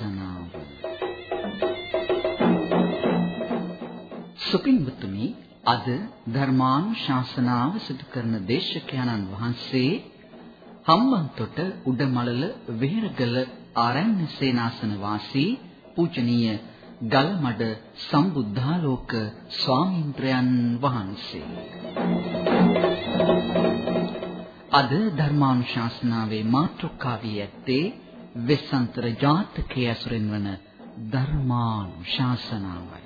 ශාසනාව සුපින්වතුනි අද ධර්මානුශාසනාව සිදු කරන දේශකයන්න් වහන්සේ හම්බන්තොට උඩමලල වෙහෙරගල ආරණ්‍ය සේනාසන වාසී පූජනීය ගල්මඩ සම්බුද්ධාලෝක ස්වාමීන්ද්‍රයන් වහන්සේ. අද ධර්මානුශාසනාවේ මාතෘකාවී ඇත්තේ වෙස්සන්තර ජාතකයේ ඇසුරින් වන ධර්මානුශාසනාවයි.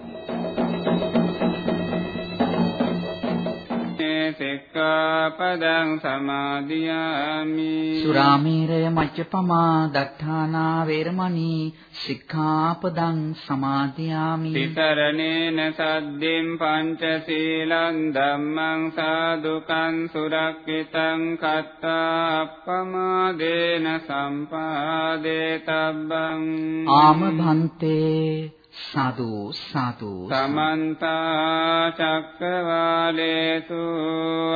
සික්ඛාපදං සමාදියාමි. සුරාමේරය මච්චපමා දත්තානා වේරමණී සික්ඛාපදං සමාදියාමි. තිතරණේන සද්දින් පංචශීලං ධම්මං සාදුකං සුරක්ෂිතං කତ୍තා අප්පමාදේන සම්පාදේ තබ්බං ආම භන්තේ සාදු සාදු සමන්ත චක්කවාලේසු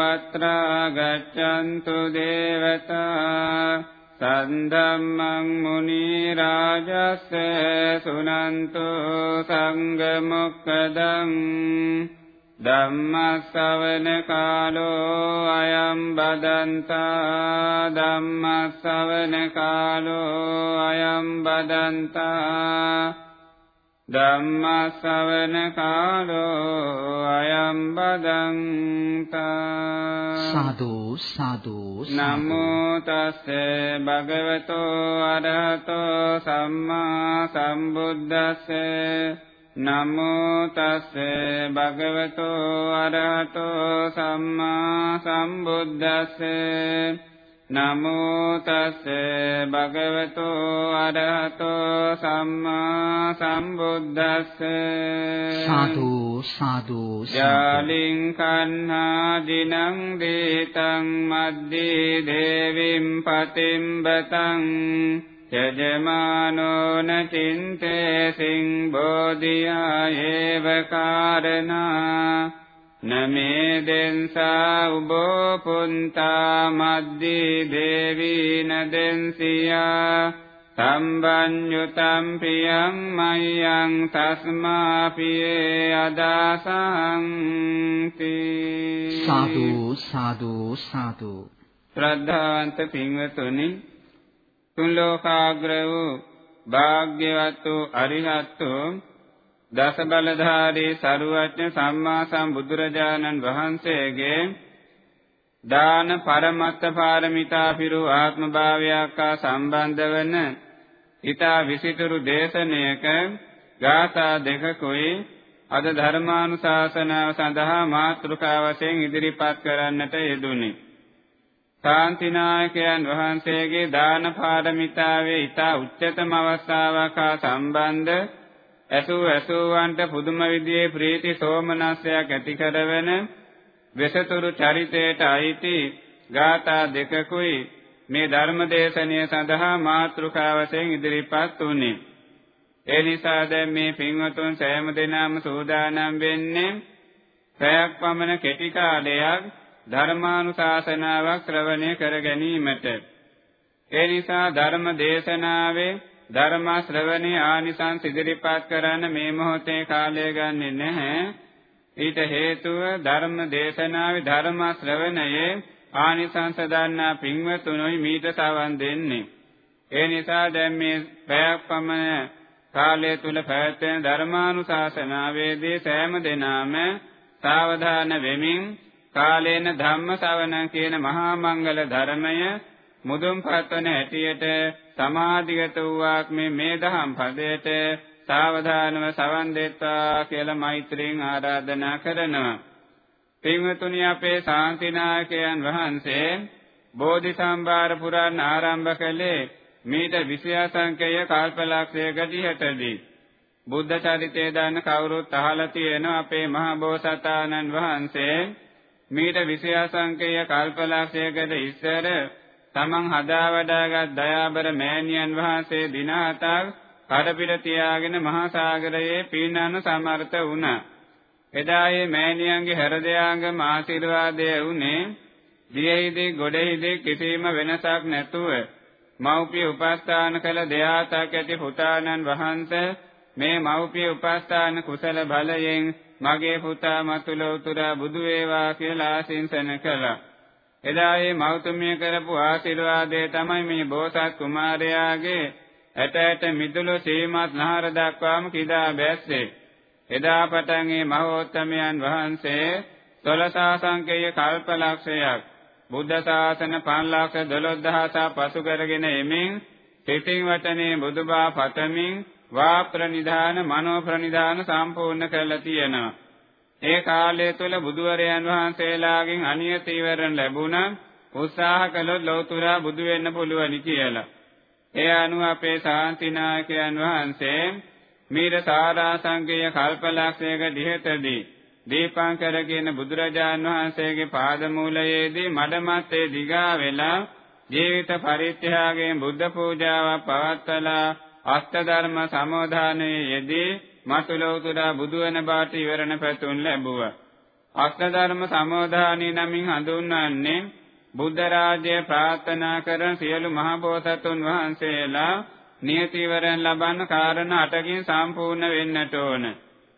අත්‍රා ගච්ඡන්තු දේවතා සන්දම්මං මුනි රාජස්ස සුනන්තු සංඝ මොක්කදං ධම්මස්සවන කාලෝ අයම් බදන්තා ධම්මස්සවන කාලෝ අයම් බදන්තා ධම්මස්සවන කාලෝ අයම් බදන්තා සාදු සාදු. නමෝ තස්ස භගවතෝ අරහතෝ සම්මා සම්බුද්දස්ස නමෝ තස්ස භගවතෝ අරහතෝ සම්මා සම්බුද්දස්ස නමෝ තස්ස භගවතෝ අරහතෝ සම්මා සම්බුද්දස්ස. සාදු සාදු යාලින් කන්හා දිනං දේතං මද්දී දේවිම් පතිම්බතං. යජමානෝ න චින්තේ සිං බෝධියා ඒව කාරණා නමේ දෙන්සා උබෝ පුන්තා මද්දී දේවීන දෙන්සියා සම්බඤ්ඤුතම් පියං මයං තස්මා පියේ අදාසංති සාදු සාදු සාදු. ශ්‍රද්ධාවන්ත පින්වතුනි තුන් ලෝකාග්‍ර වූ භාග්‍යවත් වූ අරිහත් වූ දස බලධාරී සරුවඥ සම්මා සම්බුදුරජාණන් වහන්සේගේ දාන පරමත්ත පාරමිතා පිරු ආත්ම භාවයක් හා සම්බන්ධ වන ඊතා විසිතුරු දේශනයක ගාථා දෙකකුයි අද ධර්මානුශාසනාව සඳහා මාතෘකා වශයෙන් ඉදිරිපත් කරන්නට යෙදුනි. ශාන්තිනායකයන් වහන්සේගේ දාන පාරමිතාවේ ඊතා උච්චතම අවස්ථාවක් හා සම්බන්ධ ඇසූ ඇසූවන්ට පුදුම විදියේ ප්‍රීති සෝමනස්සයක් ඇති කරවන වෙසතුරු චරිතයට අයිති ගාථා දෙකකුයි මේ ධර්මදේශනය සඳහා මාතෘකා වශයෙන් ඉදිරිපත් වුණේ. ඒ නිසා දැන් මේ පින්වතුන් සෑම දිනම සූදානම් වෙන්නේ පැයක් පමණ කෙටි කාලයක් ධර්මානුශාසනාවක් ශ්‍රවණය කර ගැනීමට. ඒ නිසා ධර්ම දේශනාවේ ධර්ම ශ්‍රවණේ ආනිසංස ඉදිරිපත් කරන්න මේ මොහොතේ කාලය ගන්නෙ නැහැ. ඊට හේතුව ධර්ම දේශනාවේ ධර්ම ශ්‍රවණයේ ආනිසංස දන්නා පින්වතුනොයි මීට සවන් දෙන්නේ. ඒ නිසා දැන් මේ පැයක් පමණ කාලය තුල පැවැත්වෙන ධර්මානුශාසනාවේදී සෑම දිනම සාවධාන වෙමින් කාලේන ධම්ම ශ්‍රවණ කියන මහා මංගල ධර්මය මුදුන්පත් වන හැටියට සමාධිගත වූවක් මේ මේ දහම් පදයට සාවධානව සවන් දෙත්වා කියලා මෛත්‍රියෙන් ආරාධනා කරනවා. පින්වතුනි අපේ ශාන්තිනායකයන් වහන්සේ බෝධිසම්භාර පුරාණ ආරම්භ කළේ මීට 20 සංඛ්‍යය කල්පලක්ෂයකට ඉහතදී. බුද්ධ චරිතය දන්න කවුරුත් අහලා තියෙනවා අපේ මහා බෝසතාණන් වහන්සේ මීට 20 සංඛ්‍යය කල්පලක්ෂයකට ඉස්සර තමන් හදා වඩාගත් දයාබර මෑණියන් වහන්සේ දින හතක් කඩපිට තියාගෙන මහා සාගරයේ පීනන්න සමර්ථ වුණා. එදා මේ මෑණියන්ගේ හෘදයාංගම ආශිර්වාදය වුණේ දියෙහිදී ගොඩෙහිදී කිසිම වෙනසක් නැතුව මෞපිය උපස්ථාන කළ දෙයාතක් ඇති පුතාණන් වහන්සේ මේ මෞපිය උපස්ථාන කුසල බලයෙන් මගේ පුතා මතුල උතුරා බුදු වේවා කියලා ආශිංසන කළා. එදා මේ මෞතුමිය කරපු ආශිර්වාදය තමයි මේ බෝසත් කුමාරයාගේ ඇට ඇට මිදුළු සීමත් නහර දක්වාම කිදා බැස්සේ. එදා පටන් මේ මහෝත්තමයන් වහන්සේ 16 සංකේය කල්පලක්ෂයක් බුද්ධ ශාසන 512000 පසු කරගෙන එමින් සිතින් වටනේ බුදුබා පතමින් වා ප්‍රනිධාන මනෝ ප්‍රනිධාන සම්පූර්ණ කරලා තියෙනවා. ඒ කාලය තුල බුදුවරයන් වහන්සේලාගෙන් අනියත ඉවරණ ලැබුණා උත්සාහ කළොත් ලෞතුරා බුදු වෙන්න පුළුවනි කියලා. ඒ අනුව අපේ ශාන්තිනායකයන් වහන්සේ මීර සාරා සංකේය කල්පලක්ෂයක දිහෙතදී දීපංකර කියන බුදුරජාන් වහන්සේගේ පාදමූලයේදී මඩමත්තේ දිගා වෙලා ජීවිත පරිත්‍යාගයෙන් බුද්ධ පූජාවක් පවත්වලා අෂ්ටධර්ම සමෝධානයේ යෙදී මතුලෝතුරා බුදුවන බාට ඉවරණ පැතුම් ලැබුවා. අෂ්ටධර්ම සමෝධානී නමින් හඳුන්වන්නේ බුද්ධ රාජ්‍ය ප්‍රාර්ථනා කරන සියලු මහ බෝසතුන් වහන්සේලා නියතිවරණ ලබන්න කාරණා අටකින් සම්පූර්ණ වෙන්නට ඕන.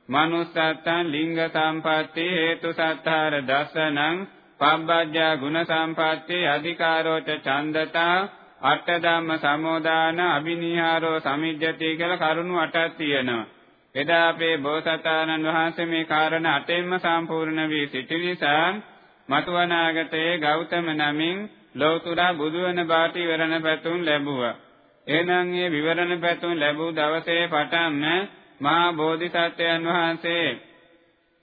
manussත්තං ලිංග සම්පatti හේතු සත්තාර දසනං පබ්බජ්ජා ගුණ සම්පatti අධිකාරෝච ඡන්දතා අට ධම්ම සමෝදාන අබිනිහාරෝ සමිජ්ජති කියලා කරුණු අටක් තියෙනවා. එදා අපේ බෝසතාණන් වහන්සේ මේ කාරණා අටෙන්ම සම්පූර්ණ වී සිටි නිසා මතුවනාගතයේ ගෞතම නමින් ලෞතුරා බුදුවන බාට විවරණ පැතුම් ලැබුවා. එනං ඒ විවරණ පැතුම් ලැබූ දවසේ පටන්ම මහා බෝධිසත්වයන් වහන්සේ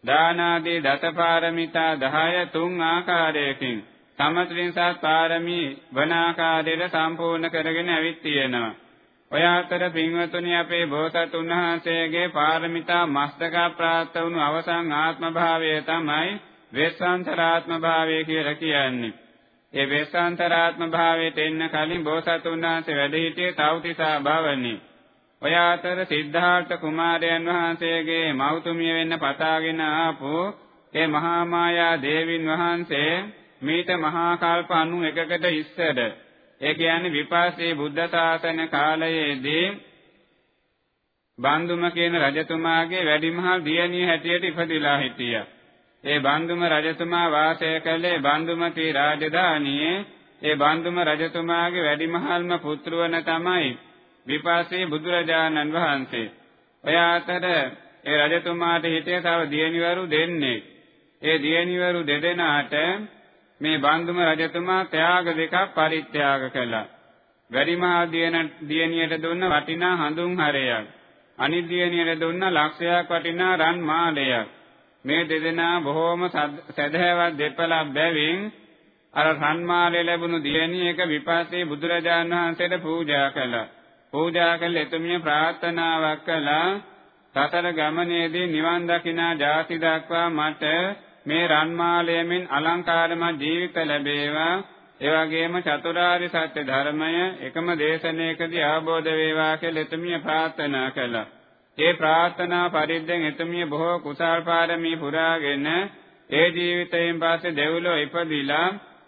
දානාදී දසපාරමිතා 10 තුන් ආකාරයකින් සමත්‍රින්සත් පාරමී වන ආකාරයට සම්පූර්ණ කරගෙන ඇවිත් තියෙනවා. ඔය අතර පින්වතුනි අපේ බෝසතුන් වහන්සේගේ පාරමිතා මස්තක ප්‍රාප්ත වුණු අවසන් ආත්ම භාවය තමයි වෙස්සාන්තරාත්ම භාවය කියලා කියන්නේ. ඒ වෙස්සාන්තරාත්ම භාවයට එන්න කලින් බෝසතුන් වහන්සේ වැඩ සිටියේ තවතිසා භවනේ. ඔය අතර සිද්ධාර්ථ කුමාරයන් වහන්සේගේ මෞතුමිය වෙන්න පතාගෙන ආපු ඒ මහා මායා දේවින් වහන්සේ මීට මහා කල්ප 91කට ඉස්සර ඒ කියන්නේ විපාසී බුද්ධ ශාසන කාලයේදී බන්දුම කියන රජතුමාගේ වැඩිමහල් දියණිය හැටියට ඉපදිලා හිටියා. ඒ බන්දුම රජතුමා වාසය කළේ බන්දුමති රාජධානියේ ඒ බන්දුම රජතුමාගේ වැඩිමහල්ම පුත්‍රවන තමයි විපාසී බුදුරජාණන් වහන්සේ. ඔය අතර ඒ රජතුමාට හිටිය තව දියණිවරු දෙන්නේ. ඒ දියණිවරු දෙදෙනාට මේ බන්දුම රජතුමා ත්‍යාග දෙකක් පරිත්‍යාග කළා. වැඩිමහා දියණියට දුන්න වටිනා හඳුන් හරයක්. අනිත් දියණියට දුන්න ලක්ෂයක් වටිනා රන් මාලයක්. මේ දෙදෙනා බොහෝම සැදැහැවත් දෙපළක් බැවින් අර රන් මාලය ලැබුණු දියණිය එක විපස්සී බුදුරජාණන් වහන්සේට පූජා කළා. පූජා කළ එතුමිය ප්‍රාර්ථනාවක් කළා සතර ගමනේදී නිවන් දකිනා ජාති දක්වා මට මේ රන්මාලයමින් අලංකාරමත් ජීවිත ලැබේවා ඒ වගේම චතුරාර්ය සත්‍ය ධර්මය එකම දේශනාවකදී අවබෝධ වේවා කියලා එතුමිය ප්‍රාර්ථනා කළා. ඒ ප්‍රාර්ථනා පරිද්දෙන් එතුමිය බොහෝ කුසල් පාරමී පුරාගෙන ඒ ජීවිතයෙන් පස්සේ දෙව්ලොව ඉපදිලා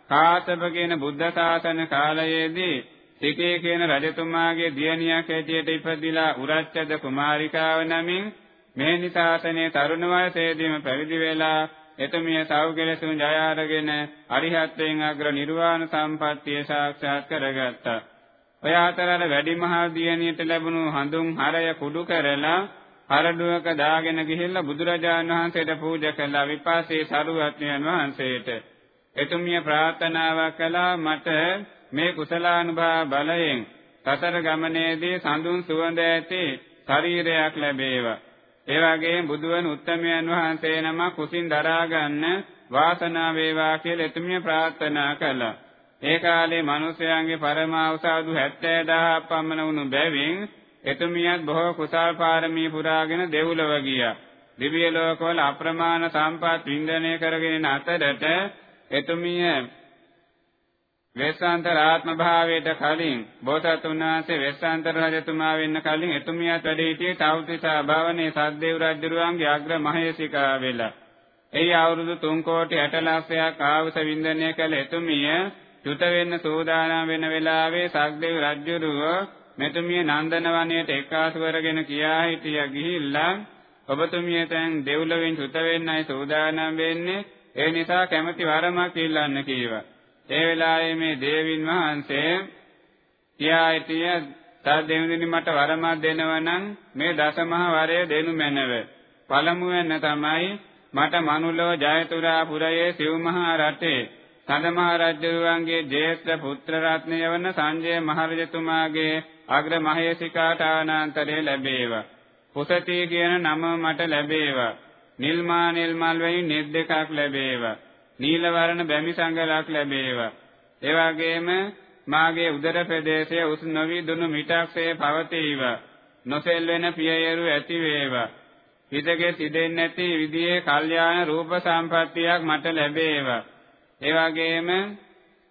කාසබ කියන බුද්ධ ශාසන කාලයේදී සිකේ කියන රජතුමාගේ දියණියක් හැටියට ඉපදිලා උරච්චද කුමාරිකාව නමින් මේ නිසාසනේ තරුණ වයසේදීම පැවිදි වෙලා එතුමිය සෞඛ්‍යලසුන් ජය අරගෙන අරිහත්යෙන් අග්‍ර නිර්වාණ සම්පත්තිය සාක්ෂාත් කරගත්තා. ඔය අතරර වැඩිමහල් දියණියට ලැබුණු හඳුන් හරය කුඩු කරලා හරඩුවක දාගෙන ගිහිල්ලා බුදුරජාණන් වහන්සේට පූජා කළා විපාසී සරුවත්නයන් වහන්සේට. එතුමිය ප්‍රාර්ථනාවක් කළා මට මේ කුසලානුභව බලයෙන් සතර ගමනේදී සඳුන් සුවඳ ඇති ශරීරයක් ලැබේවා. ඒ වගේම බුදුවන උත්තමයන් වහන්සේ නම කුසින් දරා ගන්න වාසනාව වේවා කියලා එතුමිය ප්‍රාර්ථනා කළා. ඒ කාලේ මිනිසයන්ගේ පරමාවසාදු 70000ක් පමණ වුණු බැවින් එතුමියත් බොහෝ කුසල් පාරමී පුරාගෙන දෙව්ලොව ගියා. දිව්‍ය ලෝකවල අප්‍රමාණ සම්පත් වින්දනය කරගෙන අතරට එතුමිය වෙස්සාන්තර ආත්ම භාවයට කලින් බෝසතුන් වහන්සේ වෙස්සාන්තර රජතුමා වෙන්න කලින් එතුමියත් වැඩ සිටියේ තවතිසා භවනේ සද්දේව් රජුරුවන්ගේ අග්‍ර මහේසිකා වෙලා. එයි අවුරුදු 3 කෝටි 60 ලක්ෂයක් ආවස වින්දනය කළ එතුමිය චුත වෙන්න සෝදානම් වෙන වෙලාවේ සක්දෙව් රජුරුව මෙතුමිය නන්දන වනයේට එක්කාසු කරගෙන කියා හිටියා ගිහිල්ලා ඔබතුමිය දැන් දෙව්ලොවෙන් චුත වෙන්නයි සෝදානම් වෙන්නේ ඒ නිසා කැමැති වරමක් ඉල්ලන්න කීවා. ඒ වෙලාවේ මේ දේවින් වහන්සේ කියා හිටිය තව දෙවෙනි මට වරමක් දෙනවනම් මේ දසමහා වරය දෙනු මැනව. පළමුවෙන් තමයි මට මනුලෝ ජයතුරා පුරයේ සිව්මහා රටේ සඳමහා රජුවන්ගේ ජේෂ්ඨ පුත්‍ර රත්නය වන සංජය මහරජතුමාගේ අග්‍ර මහේසිකාට ආනන්තරය ලැබේවා. පුසතී කියන නම මට ලැබේවා. නිල්මා නිල්මල් වෙයි නෙත් දෙකක් ලැබේවා. නීල වර්ණ බැමි සංගලක් ලැබේවා. ඒ වගේම මාගේ උදර ප්‍රදේශයේ උස් නොවි දුනු මිටක්සේ පවතීවා. නොසෙල් වෙන පියයරු ඇති වේවා. හිතගේ සිදෙන්නේ නැති විදිහේ කල්යාණ රූප සම්පත්තියක් මට ලැබේවා. ඒ වගේම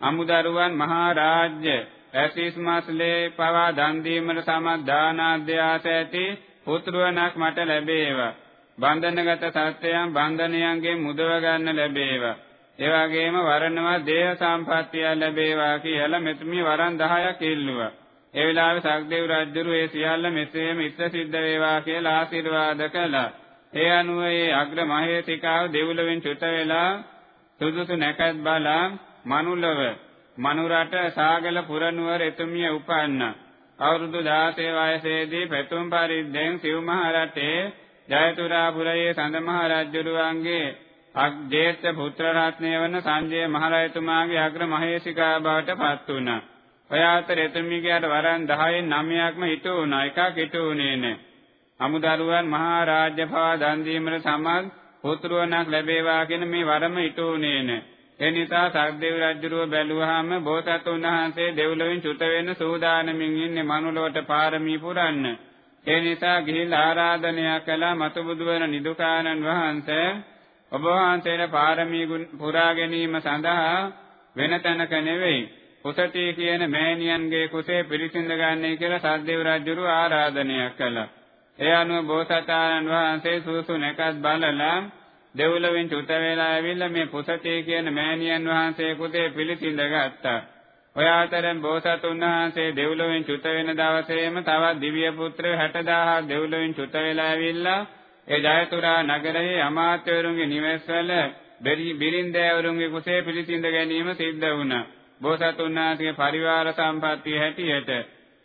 අමුදරුවන් මහා රාජ්‍ය ඇසිස් මාස්ලේ පවා දන් දීමට සමත් දානාද්‍යාස ඇති පුත්‍රවණක් මට ලැබේවා. බන්ධනගත සත්‍යයන් බන්ධනයන්ගෙන් මුදව ගන්න ලැබේවා. ඒ වගේම වරණවා දේහ සම්පත්තිය ලැබේවා කියලා මෙතුමිය වරන් 10ක් ඉල්ලුවා. ඒ වෙලාවේ සක්දේව රජුරු ඒ සියල්ල මෙසේම ඉෂ්ට සිද්ධ වේවා කියලා ආශිර්වාද කළා. ඒ අනුව ඒ අග්‍ර මහේතිකාව දෙව්ලොවෙන් චුත වෙලා සුදුසු නැකත් බලා මනුලව මනුරට සාගල පුරනුවර එතුමිය උපන්නා. අවුරුදු 16 වයසේදී පැතුම් පරිද්දෙන් සිව්මහ රටේ ජයතුරාපුරයේ සඳමහ රජුරුවන්ගේ අග්ජේත්‍ය පුත්‍ර රත්නය වන සංජය මහරජතුමාගේ අග්‍ර මහේසිකා බවට පත් වුණා. ඔය අතර එතුමියකට වරන් 10න් 9ක්ම හිටු වුණා. එකක් හිටු වුණේ නැහැ. අමුදරුවන් මහා රාජ්‍ය පවා දන් දීමට සමත් පුත්‍රවණක් ලැබේවා කියන මේ වරම හිටු වුණේ නැහැ. ඒ නිසා සක්දේව රජුරුව බැලුවාම බෝසත්තුන් වහන්සේ දෙව්ලොවින් චුත වෙන්න සූදානමින් ඉන්නේ මනුලොවට පාරමී පුරන්න. ඒ නිසා ගිහිල්ලා ආරාධනය කළා මතුබුදු වන නිදුකානන් වහන්සේ ඔබ වහන්සේට පාරමී පුරා ගැනීම සඳහා වෙන තැනක නෙවෙයි කුසටි කියන මෑණියන්ගේ කුසේ පිරිසිඳ ගන්නයි කියලා සද්දේව රජුරු ආරාධනය කළා. ඒ අනුව බෝසතාණන් වහන්සේ සූසු නැකත් බලලා දෙව්ලොවෙන් චුත වෙලා ඇවිල්ලා මේ පුසටි කියන මෑණියන් වහන්සේ කුසේ පිළිසිඳ ගත්තා. ඔය අතරෙන් බෝසතුන් වහන්සේ දෙව්ලොවෙන් චුත වෙන දවසේම තවත් දිව්‍ය පුත්‍රයෝ 60000 දෙව්ලොවෙන් චුත වෙලා ඇවිල්ලා ඒ ජයතුරා නගරයේ අමාත්‍යවරුන්ගේ නිවෙස්වල බිරින්දෑවරුන්ගේ කුසේ පිළිසිඳ ගැනීම සිද්ධ වුණා. බෝසතුන් වහන්සේගේ පරිවාර සම්පත්තිය හැටියට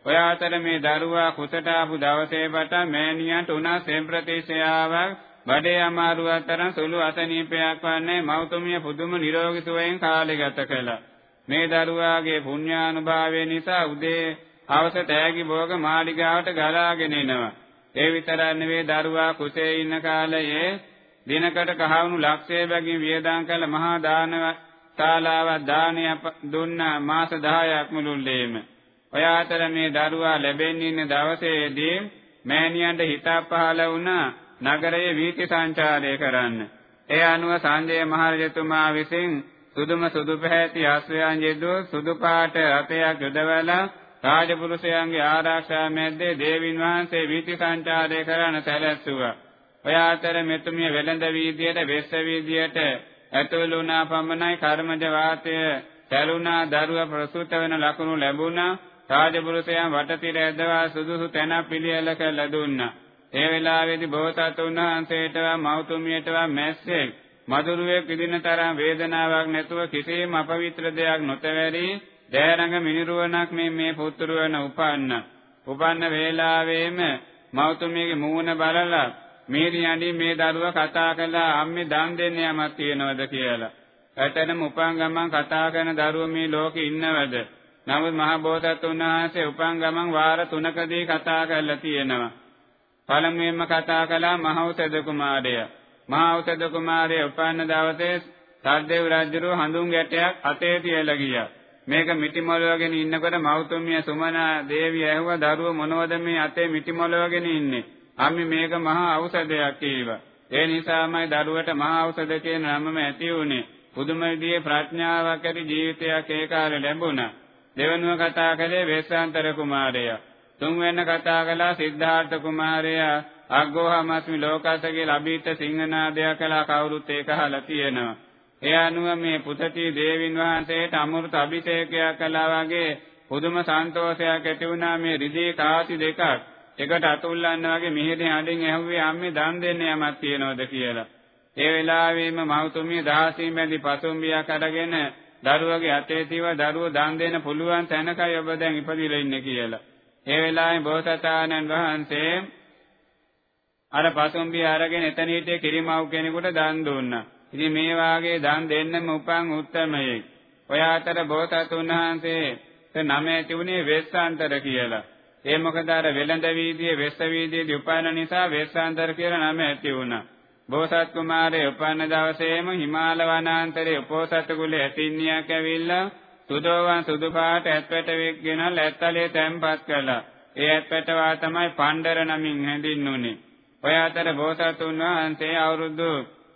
ඔය අතර මේ දරුවා කුසට ආපු දවසේ පටන් මෑණියන්ට උනා සෙම්ප්‍රතිශයාවක් බඩේ අමාරුවක් තරම් සුළු අසනීපයක් වන්නේ මෞතුමිය පුදුම නිරෝගී සුවයෙන් කාලය ගත කළා. මේ දරුවාගේ පුණ්‍යානුභාවය නිසා උදේ හවස තෑගි භෝග මාලිගාවට ගලාගෙන එනවා. ඒ විතරක් නෙවෙයි දරුවා කුසේ ඉන්න කාලයේ දිනකට කහවණු ලක්ෂය බැගින් වියදම් කළ මහා දාන ශාලාවක් දානය දුන්නා මාස 10ක් මුළුල්ලේම. ඔය අතර මේ දරුවා ලැබෙන්නේ ඉන්න දවසේදී මෑණියන්ට හිතක් පහළ වුණා නගරයේ වීථි සංචාරය කරන්න. ඒ අනුව සංජය මහරජතුමා විසින් සුදුම සුදු පැහැති අස්වැයන් යෙදුව සුදු පාට රථයක් යොදවලා රාජපුරුෂයන්ගේ ආරක්ෂා මැද්දේ දේවින් වහන්සේ වීථි සංචාරය කරන සැලැස්සුවා. ඔය අතර මෙතුමිය වෙළඳ වීදියට වෙස්ස වීදියට ඇතුළු වුණා පමණයි කර්මජ වාතය සැලුණා දරුව ප්‍රසූත වෙන ලකුණු ලැබුණා රාජපුරුෂයන් වටතිර ඇදවා සුදුසු තැන පිළියෙල කළ දුන්නා. ඒ වෙලාවේදී බෝසතුන් වහන්සේටවා මෞතුමියටවා මැස්සෙක් මදුරුවෙක් විදින තරම් වේදනාවක් නැතුව කිසිම අපවිත්‍ර දෙයක් නොතවැරි දෑරඟ මිනිරුවණක් මේ මේ පුත්‍රවන උපන්න. උපන්න වේලාවේම මෞතුමියගේ මූණ බලලා මේරියන්ඩි මේ දරුවා කතා කළා අම්මේ දන් දෙන්න යමක් තියනවද කියලා. ඇතනම උපන් ගමන් කතා කරන දරුවෝ මේ ලෝකේ ඉන්නවද? නමුත් මහ බෝසත්තුන් වහන්සේ උපන් ගමන් වාර තුනකදී කතා කරලා තියෙනවා. පළමුවෙන්ම කතා කළා මහෞෂධ කුමාරය. මහෞෂධ කුමාරය උපන්න දවසේ සද්දේව රජුව හඳුන් ගැටයක් අතේ තියලා ගියා. මේක මිටි මොලවගෙන ඉන්නකොට මෞතුමිය සුමනා දේවිය ඇහුවා දරුව මොනවද මේ අතේ මිටි මොලවගෙන ඉන්නේ? අම්මි මේක මහා ඖෂධයක් කීවා. ඒ නිසාමයි දරුවට මහා ඖෂධ කියන නමම ඇති වුනේ. පුදුම විදිහේ ප්‍රඥාවක් ඇති ජීවිතයක් ඒ කාලේ ලැබුණා. දෙවනුව කතා කළේ වේසාන්තර කුමාරයා. තුන්වෙනි කතා කළා සිද්ධාර්ථ කුමාරයා. අග්ගෝහමස්මි ලෝකස කියලා අභීත සිංහනාදයක් කළා කවුරුත් ඒක අහලා තියෙනවා. ඒ අනුව මේ පුතටි දේවින් වහන්සේට අමෘත අභිෂේකයක් කළා වගේ පුදුම සන්තෝෂයක් ඇති වුණා මේ රිදී කාසි දෙකක් එකට අතුල්ලන්න වගේ මිහිරි හඬින් ඇහුවේ අම්මේ දන් දෙන්න යමක් තියනවද කියලා. ඒ වෙලාවෙම මව්තුමිය දහසින් බැඳි පසුම්බියක් අරගෙන දරුවගේ අතේ තියව දරුවෝ දන් දෙන්න පුළුවන් තැනකයි ඔබ දැන් ඉපදිලා ඉන්නේ කියලා. ඒ වෙලාවේ බෝසතාණන් වහන්සේ අර පසුම්බිය අරගෙන එතන හිටිය කිරිමව් කෙනෙකුට දන් දුන්නා. ඉතින් මේ වාගේ දන් දෙන්නම උපන් උත්තමයෙක්. ඔය අතර බෝසතුන් වහන්සේ නම ඇති උනේ වෙස්සාන්තර කියලා. ඒ මොකද අර වෙළඳ වීදියේ වෙස්ස වීදියේදී උපන්න නිසා වෙස්සාන්තර කියලා නම ඇති වුණා. බෝසත් කුමාරය උපන්න දවසේම හිමාල වනාන්තරයේ උපෝසත කුලේ ඇතින්නියක් ඇවිල්ලා සුදෝවන් සුදු පාට ඇත්පැට වෙක්ගෙන ලැත්තලේ තැන්පත් කළා. ඒ ඇත්පැටවා තමයි පණ්ඩර නමින් හැඳින්වුනේ. ඔය අතර බෝසතුන් වහන්සේ අවුරුදු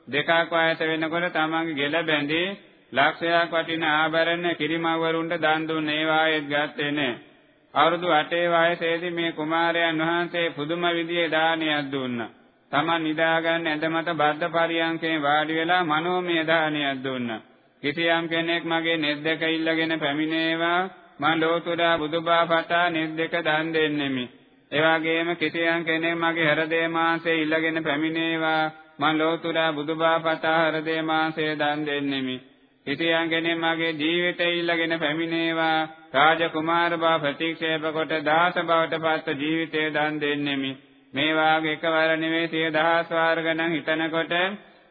දෙකක් වයස වෙනකොට තමන්ගේ ගෙල බැඳී ලක්ෂයක් වටින ආභරණ කිරිමව්වරුන්ට දන් දුන්නේ ඒවායෙත් ගත්තේ නෑ. අවුරුදු 8 වයසේදී මේ කුමාරයන් වහන්සේ පුදුම විදිහේ දානයක් දුන්නා. Taman නිදාගන්න ඇඳ මත බද්ධ පරියන්කේ වාඩි වෙලා මනෝමය දානයක් දුන්නා. කිසියම් කෙනෙක් මගේ නෙත් දෙක ඉල්ලගෙන පැමිණේවා මම ලෝතුරා බුදුබා පතා නෙත් දෙක දන් දෙන්නෙමි. ඒ වගේම කිසියම් කෙනෙක් මගේ හෘදේ මාංශය ඉල්ලගෙන පැමිණේවා මම ලෝතුරා බුදුබා පතා හෘදේ මාංශය දන් දෙන්නෙමි. හිතියන් කෙනෙක් මගේ ජීවිතය ඉල්ලගෙන පැමිණේවා. රාජකුමාර බව ප්‍රතික්ෂේප කොට දාස බවට පත් ජීවිතය දන් දෙන්නෙමි. මේ වාගේ එකවර නෙවෙයි සිය දහස් වාර ගණන් හිතනකොට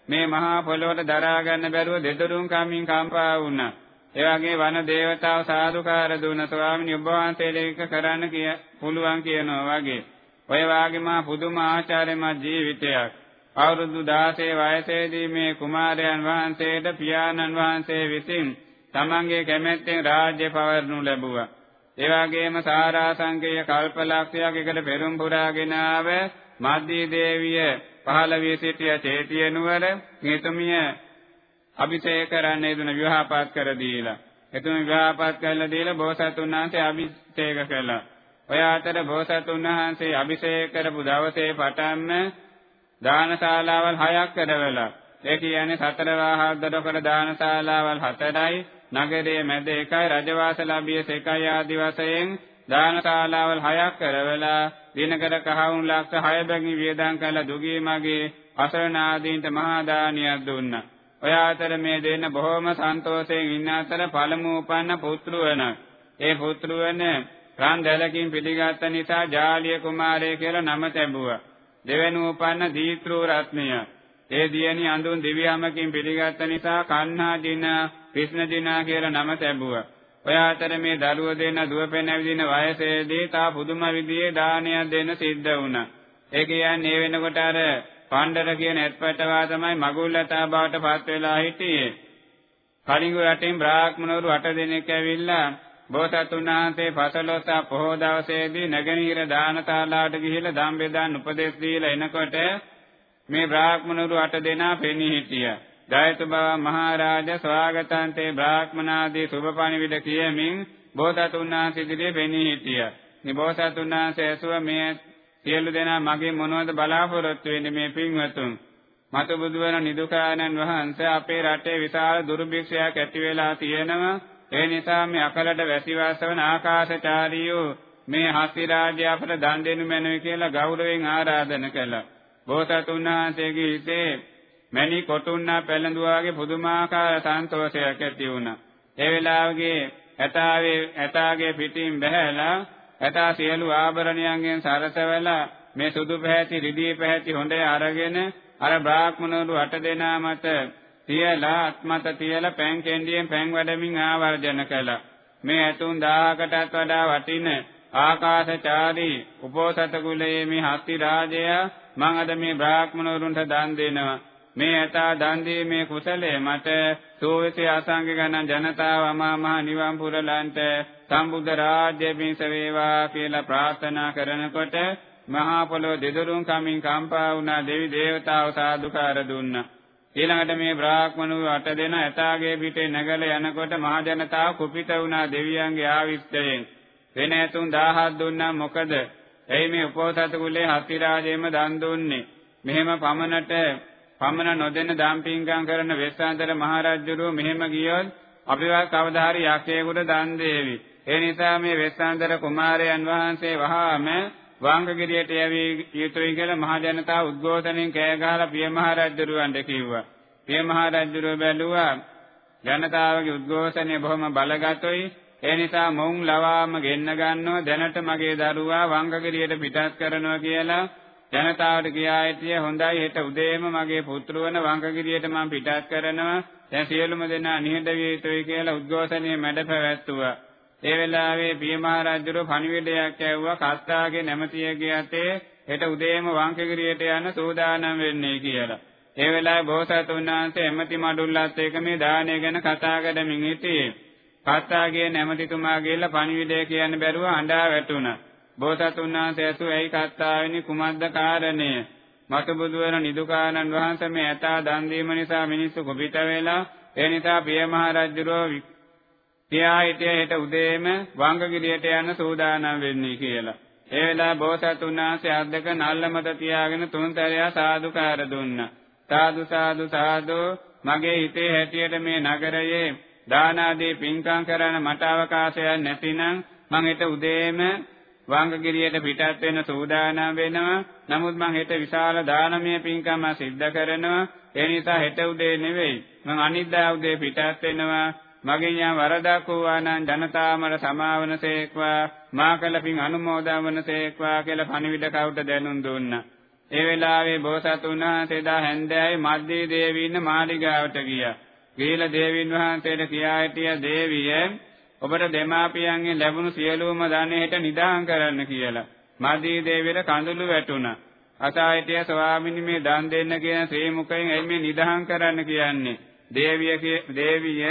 මේ මහා පොළොවට දරා ගන්න බැරුව දෙදරුම් කමින් කම්පා වුණා. ඒ වගේ වන දේවතාව සාදුකාර දුන ස්වාමීන් වහන්සේලා එක කරන්න කිය පුළුවන් කියනවා වගේ. ඔය වාගේ මා පුදුම ආචාර්යමත් ජීවිතයක්. අවුරුදු 16 වයසේදී මේ කුමාරයන් වහන්සේට පියාණන් වහන්සේ විසින් තමන්ගේ කැමැත්තෙන් රාජ්‍ය පවරනු ලැබුවා. ඒ වගේම සාරාසංකේය කල්පලක්ෂයක් එකට පෙරම් පුරාගෙන ආව මද්දී දේවිය පහළ වී සිටිය චේතිය නුවර මෙතුමිය අභිෂේක කරන්නේ දුන විවාහපත් කර දීලා. එතුමිය විවාහපත් කරලා දීලා බෝසතුන් වහන්සේ අභිෂේක කළා. ඔය අතර බෝසතුන් වහන්සේ අභිෂේක කරපු දවසේ පටන්ම දානශාලාවල් හයක් කරවලා ඒ කියන්නේ සතර වාහද්දඩකඩ දානශාලාවල් හතරයි නගරයේ මැද එකයි රජවාස ලැබියස එකයි ආදි වශයෙන් දානශාලාවල් හයක් කරවලා දිනකර කහවුන් ලක්ෂ 6 බැගින් වියදම් කළ දුගී මගේ අසරණ ආදීන්ට මහා දානියක් දුන්නා. ඔය අතර මේ දෙන්න බොහොම සන්තෝෂයෙන් ඉන්න අතර පළමු උපන්න පුත්‍රවන. ඒ පුත්‍රවන රන් දැලකින් පිළිගත්ත නිසා ජාලිය කුමාරය කියලා නම තැබුවා. දෙවෙනි උපන්න දීත්‍රෝ රත්නය. ඒ දියණි අඳුන් දිව්‍යමකින් පිළිගත්ත නිසා කන්හා දින, කෘෂ්ණ දින කියලා නම තැබුවා. ඔය අතර මේ දරුව දෙන්න දුවපෙන ඇවිදින වයසේදී තා පුදුම විදිහේ දානයක් දෙන්න සිද්ධ වුණා. ඒ කියන්නේ ඒ වෙනකොට අර පණ්ඩර කියන ඇත්පැටවා තමයි මගුල්ලතා බවට පත් වෙලා හිටියේ. කලිඟු රටින් බ්‍රාහ්මණවරු 8 දෙනෙක් ඇවිල්ලා බෝසතුන් වහන්සේ පසළොස්වක පොහොව දවසේදී නැගෙනහිර දානශාලාවට ගිහිල්ලා දම් බෙදන්න උපදෙස් දීලා එනකොට මේ බ්‍රාහ්මණවරු අට දෙනා පෙනී හිටියා. ජයතු බව මහරජා ස්වාගතන්තේ බ්‍රාහ්මනාදී සුභපණිවිඩ කියමින් බෝසතුන් වහන්සේ ඉදිරියේ පෙනී හිටියා. මේ බෝසතුන් වහන්සේ ඇසුව මේ සියලු දෙනා මගේ මොනවද බලාපොරොත්තු වෙන්නේ මේ පින්වතුන්? මතු බුදුවන නිදුකානන් වහන්සේ අපේ රටේ විශාල දුර්භික්ෂයක් ඇති වෙලා තියෙනවා. ඒ නිසා මේ අකලට වැසිවාසවන ආකාශචාරීයෝ මේ හස්ති රාජ්‍ය අපට දන් දෙනු මැනවි කියලා ගෞරවයෙන් ආරාධනා කළා. බෝසතුන් වහන්සේගේ හිතේ මැණි කොටුන්නා පැලඳුවාගේ පුදුමාකාර සන්තෝෂයක් ඇති වුණා. ඒ වෙලාවගේ ඇතාවේ ඇතාගේ පිටින් බැහැලා ඇතා සියලු ආභරණයන්ගෙන් සරසවලා මේ සුදු පැහැති රිදී පැහැති හොඳේ අරගෙන අර බ්‍රාහ්මණවරු අට දෙනා මත තියලා අත්මත තියලා පෑන් කෙන්ඩියෙන් පෑන් වැඩමින් ආවර්ජන කළා. මේ ඇතුන් 1000කටත් වඩා වටින ආකාශචාරී උපෝසත කුලයේ මේ හස්ති රාජයා මං අද මේ බ්‍රාහ්මණවරුන්ට දන් දෙනවා. මේ ඇතා දන් දීමේ කුසලයේ මට සෝවිසි අසංග ගණන් ජනතාව අමා මහ නිවන් පුරලන්ට සම්බුද්ධ රාජ්‍ය පිණිස වේවා කියලා ප්‍රාර්ථනා කරනකොට මහා පොළොව දෙදරුම් කමින් කම්පා වුණා දෙවි දේවතාවෝ සාදුකාර දුන්නා. ඊළඟට මේ බ්‍රාහ්මණු අට දෙන ඇතාගේ පිටේ නැගල යනකොට මහ ජනතාව කුපිත වුණා දෙවියන්ගේ ආවිස්තයෙන්. වෙන ඇතුන් 1000ක් දුන්නා මොකද? එයි මේ උපෝසත කුලේ හති රාජේම දන් දුන්නේ. මෙහෙම පමණට පමණ නොදෙන්න දම් පින්කම් කරන වෙස්සන්තර මහරජුරු මෙහෙම ගියොත් අපිවත් කවදා හරි යක්ෂයෙකුට දන් දේවි. ඒ නිසා මේ වෙස්සන්තර කුමාරයන් වහන්සේ වහාම වංගගිරියට යවී යුතුයි කියලා මහ ජනතාව උද්ඝෝෂණයෙන් කෑ ගහලා පිය මහරජුරුවන්ට කිව්වා. පිය මහරජුරුව බැලුවා ජනතාවගේ උද්ඝෝෂණය බොහොම බලගතොයි. ඒ නිසා මොවුන් ලවාම ගෙන්න ගන්නවා දැනට මගේ දරුවා වංගගිරියට පිටත් කරනවා කියලා ජනතාවට කියා හිටියේ හොඳයි හෙට උදේම මගේ පුත්‍රවන වංකගිරියට මම පිටත් කරනවා දැන් සියලුම දෙනා නිහඬ විය යුතුයි කියලා උද්ඝෝෂණය මැඩ පැවැත්තුවා ඒ වෙලාවේ පියමහරජුරු පණිවිඩයක් ඇව්වා කස්තාගේ නැමතියගේ අතේ හෙට උදේම වංකගිරියට යන සූදානම් වෙන්නේ කියලා. ඒ වෙලාවේ බෝසතුන් වහන්සේ එමෙති මඩුල්ලත් එක්ක මේ දානය ගැන කතා කරමින් හිටියේ. කස්තාගේ නැමතිතුමා ගිහලා පණිවිඩය කියන්න බැරුව අඬා වැටුණා. බෝසතුන් වහන්සේ ඇසු ඇයි කත්තාවෙනි කුමද්ද කාරණය? මතු බුදුවර නිදුකානන් වහන්සේ මේ ඇතා දන් දීම නිසා මිනිස්සු කුපිත වෙලා ඒ නිසා පිය මහ රජුරෝ තියා හිටිය හෙට උදේම වංගගිරියට යන්න සූදානම් වෙන්නේ කියලා. ඒ වෙලාව බෝසතුන් වහන්සේ අද්දක නල්ල මත තියාගෙන තුන්තරයා සාදුකාර දුන්නා. සාදු සාදු සාදු මගේ හිතේ හැටියට මේ නගරයේ දාන ආදී පින්කම් කරන්න මට අවකාශයක් නැතිනම් මං හෙට උදේම වංගගිරියට පිටත් වෙන සූදානම් වෙනවා. නමුත් මං හෙට විශාල දානමය පින්කම සිද්ධ කරනවා. ඒ නිසා හෙට උදේ නෙවෙයි. මං අනිද්දා උදේ පිටත් වෙනවා. මගෙන් යම් වරදක් වූවා නම් ජනතාවමට සමාවනසේක්වා මා කළ පින් අනුමෝදන් වනසේක්වා කියලා පණිවිඩ කවුට දැනුම් දුන්නා. ඒ වෙලාවේ බෝසතුන් වහන්සේ දා හැන්දෑවේ මද්දී දේවීන් මාලිගාවට ගියා. ගිහිලා දේවීන් වහන්සේට කියා හිටිය දේවිය ඔබට දෙමාපියන්ගෙන් ලැබුණු සියලුම ධනෙ හෙට නිදාන් කරන්න කියලා. මදී දේවියට කඳුළු වැටුණා. අසායිතිය ස්වාමීනි මේ දන් දෙන්න කියන ශ්‍රී මුඛයෙන් එයි මේ නිදාන් කරන්න කියන්නේ. දේවිය දේවිය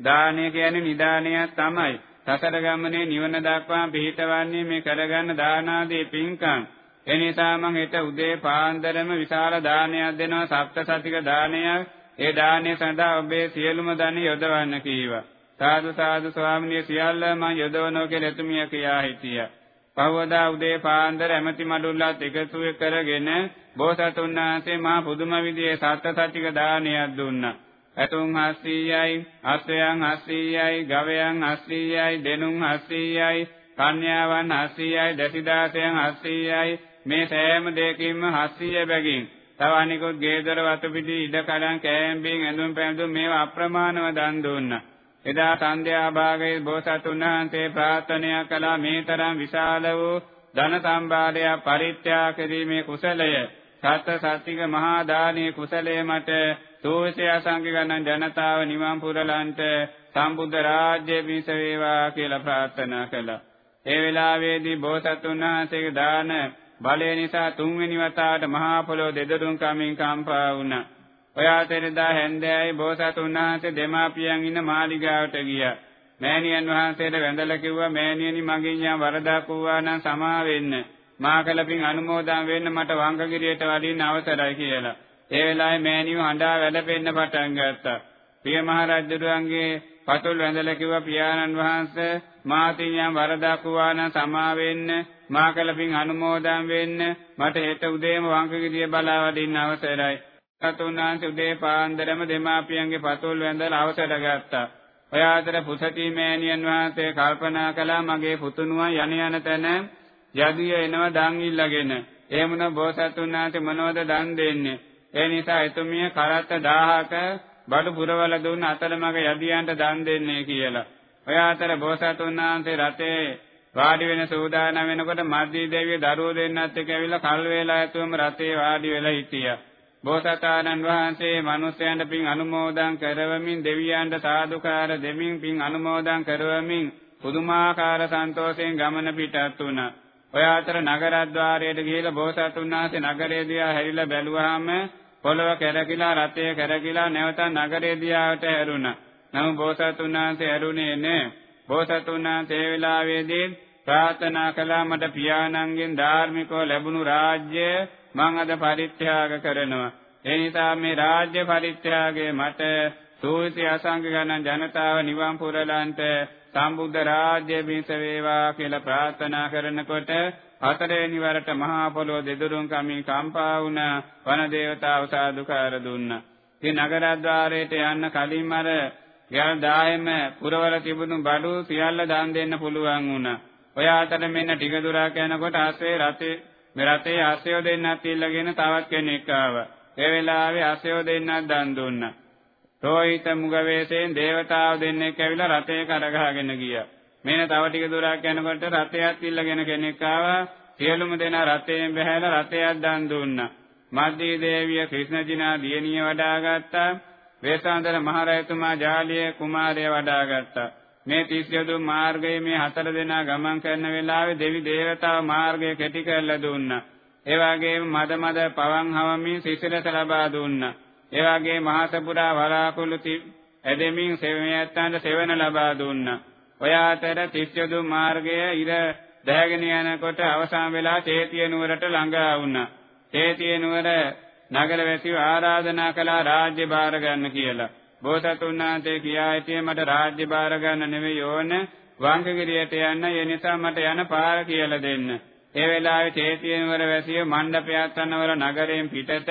දානය කියන්නේ නිදානයක් තමයි. සසර ගමනේ නිවන දක්වා පිහිටවන්නේ මේ කරගන්න දාන ආදී පින්කම්. එනිසා මම හෙට උදේ පාන්දරම විශාල දානයක් දෙනවා සප්ත සතික දානයක්. ඒ දානය සඳහා ඔබේ සියලුම ධන යොදවන්න කීවා. සාදු සාදු ස්වාමිනිය සියල්ල මම යොදවනවා කියලා එතුමිය කියා හිටියා. පහවදා උදේ පාන්දර ඇමති මඩුල්ලත් එකතු කරගෙන බෝසතුන් වහන්සේ මහා පුදුම විදිහේ සත්‍ය සත්‍තික දානයක් දුන්නා. ඇතුන් 700යි, අස්වැයන් 700යි, ගවයන් 700යි, දෙනුන් 700යි, කන්‍යාවන් 700යි, දසිදාසයන් 700යි. මේ සෑම දෙයකින්ම 700 බැගින් තව අනිකුත් ගේදොර වතු පිටි ඉඩ කඩන් කෑම් බින් ඇඳුම් පැළඳුම් මේවා අප්‍රමාණව දන් දුන්නා. එදා සන්ධ්‍යා භාගයේ බෝසතුන් වහන්සේ ප්‍රාර්ථනා කළා මේ තරම් විශාල වූ ධන සම්භාරය පරිත්‍යාග කිරීමේ කුසලය සත්‍ය සත්‍තික මහා දානීය කුසලය මට සෝසය අසංග ගණන් ජනතාව නිවන් පුරලන්ට සම්බුද්ධ රාජ්‍ය පිස වේවා කියලා ප්‍රාර්ථනා කළා. ඒ වෙලාවේදී බෝසතුන් වහන්සේගේ දාන බලය නිසා තුන්වෙනි වතාවට මහා පොළොව දෙදරුම් කමින් කම්පා වුණා. ඔය අතරදා හැන්දෑවේ බෝසතුන් වහන්සේ දෙමාපියන් ඉන්න මාලිගාවට ගියා. මෑණියන් වහන්සේට වැඳලා කිව්වා මෑණියනි මගෙන් යම් වරදක් වුණා නම් සමා වෙන්න. මා කලපින් අනුමෝදන් වෙන්න මට වංගගිරියට වඩින්න අවසරයි කියලා. ඒ වෙලාවේ මෑණියෝ හඬා වැළපෙන්න පටන් ගත්තා. පිය මහ රජුගේ පතුල් වැඳලා කිව්වා පියාණන් වහන්සේ මාතින් යම් වරදක් වුණා නම් සමා වෙන්න. මා කලපින් අනුමෝදන් වෙන්න. මට හෙට උදේම වංගගිරිය බලා වඩින්න අවසරයි. සතුන්වහන්සේ උදේ පාන්දරම දෙමාපියන්ගේ පතුල් වැඳලා අවසර ගත්තා. ඔය අතර පුසති මෑණියන් වහන්සේ කල්පනා කළා මගේ පුතුණුවන් යණ යන තැන යදිය එනවා දන් ඉල්ලගෙන. එහෙමන බෝසතුන් වහන්සේ මොනවද දන් දෙන්නේ? ඒ නිසා එතුමිය කරත්ත 1000ක බඩු පුරවල දුන්න අතරමඟ යදියන්ට දන් දෙන්නේ කියලා. ඔය අතර බෝසතුන් වහන්සේ රතේ වාඩි වෙන සූදානම් වෙනකොට මද්දී දෙවිය දරුවෝ දෙන්නත් එක්ක ඇවිල්ලා කල් වේලා ඇතුවම රතේ වාඩි වෙලා හිටියා. බෝසතාණන් වහන්සේ මිනිසයන්ට පින් අනුමෝදන් කරවමින් දෙවියන්ට සාදුකාර දෙමින් පින් අනුමෝදන් කරවමින් පුදුමාකාර සන්තෝෂයෙන් ගමන පිටත් වුණා. ඔය අතර නගරද්්වාරයට ගිහිලා බෝසතුන් වහන්සේ නගරය දිහා හැරිලා බැලුවාම පොළව කැරකිලා රථය කැරකිලා නැවත නගරය දිහාට හැරුණා. නමුත් බෝසතුන් වහන්සේ හැරුණේ නැහැ. බෝසතුන් වහන්සේ ඒ වෙලාවේදී ප්‍රාර්ථනා කළා මට පියාණන්ගෙන් ධාර්මිකව ලැබුණු රාජ්‍ය මං අද පරිත්‍යාග කරනවා. ඒ නිසා මේ රාජ්‍ය පරිත්‍යාගය මට සූවිසි අසංග ගණන් ජනතාව නිවන් පුරලන්ට සම්බුද්ධ රාජ්‍ය බිස වේවා කියලා ප්‍රාර්ථනා කරනකොට හතරවෙනි වරට මහා පොළොව දෙදුරුම් කමින් කම්පා වුණ වන දේවතාව සාදුකාර දුන්නා. ඉතින් නගරද්වාරයට යන්න කලින් අර ගල් 10ම පුරවල තිබුණු බඩු සියල්ල දන් දෙන්න පුළුවන් වුණා. ඔය අතර මෙන්න ටික දුරක් යනකොට ආස්සේ රතේ මේ රතේ ආස්යව දෙන්නත් ඉල්ලගෙන තවත් කෙනෙක් ආවා. ඒ වෙලාවේ ආස්යව දෙන්නත් දන් දුන්නා. රෝහිත මුගවේසෙන් දේවතාව දෙන්නෙක් ඇවිල්ලා රතේ කරගහගෙන ගියා. මෙන්න තව ටික දුරක් යනකොට රතයත් ඉල්ලගෙන කෙනෙක් ආවා. සියලුම දෙනා රතයෙන් බැහැලා රතයක් දන් දුන්නා. මද්දී දේවිය ක්‍රිෂ්ණජිනා දියණිය වඩාගත්තා. වේසාන්තර මහරජතුමා ජාලිය කුමාරය වඩාගත්තා. මේ තිස් යොදුන් මාර්ගයේ මේ හතර දෙනා ගමන් කරන වෙලාවේ දෙවි දේවතාව මාර්ගය කෙටි කරලා දුන්නා. ඒ වගේම මද මද පවන් හවමින් සිසිලස ලබා දුන්නා. ඒ වගේ මහසපුරා වලාකුළු ඇදෙමින් සෙවණයන්ට සෙවණ ලබා දුන්නා. ඔය අතර තිස් යොදුන් මාර්ගය ඉර දැහැගෙන යනකොට අවසාන වෙලා චේතිය නුවරට ළඟා වුණා. චේතිය නුවර නගර වැසියෝ ආරාධනා කළා රාජ්‍ය බාර ගන්න කියලා. බෝසතුන් වහන්සේ කියා හිටියේ මට රාජ්‍ය බාර ගන්න නෙවෙයි ඕන වංකගිරියට යන්න ඒ නිසා මට යන පාර කියලා දෙන්න. ඒ වෙලාවේ චේතියනවර වැසිය මණ්ඩපයක් තනවර නගරයෙන් පිටත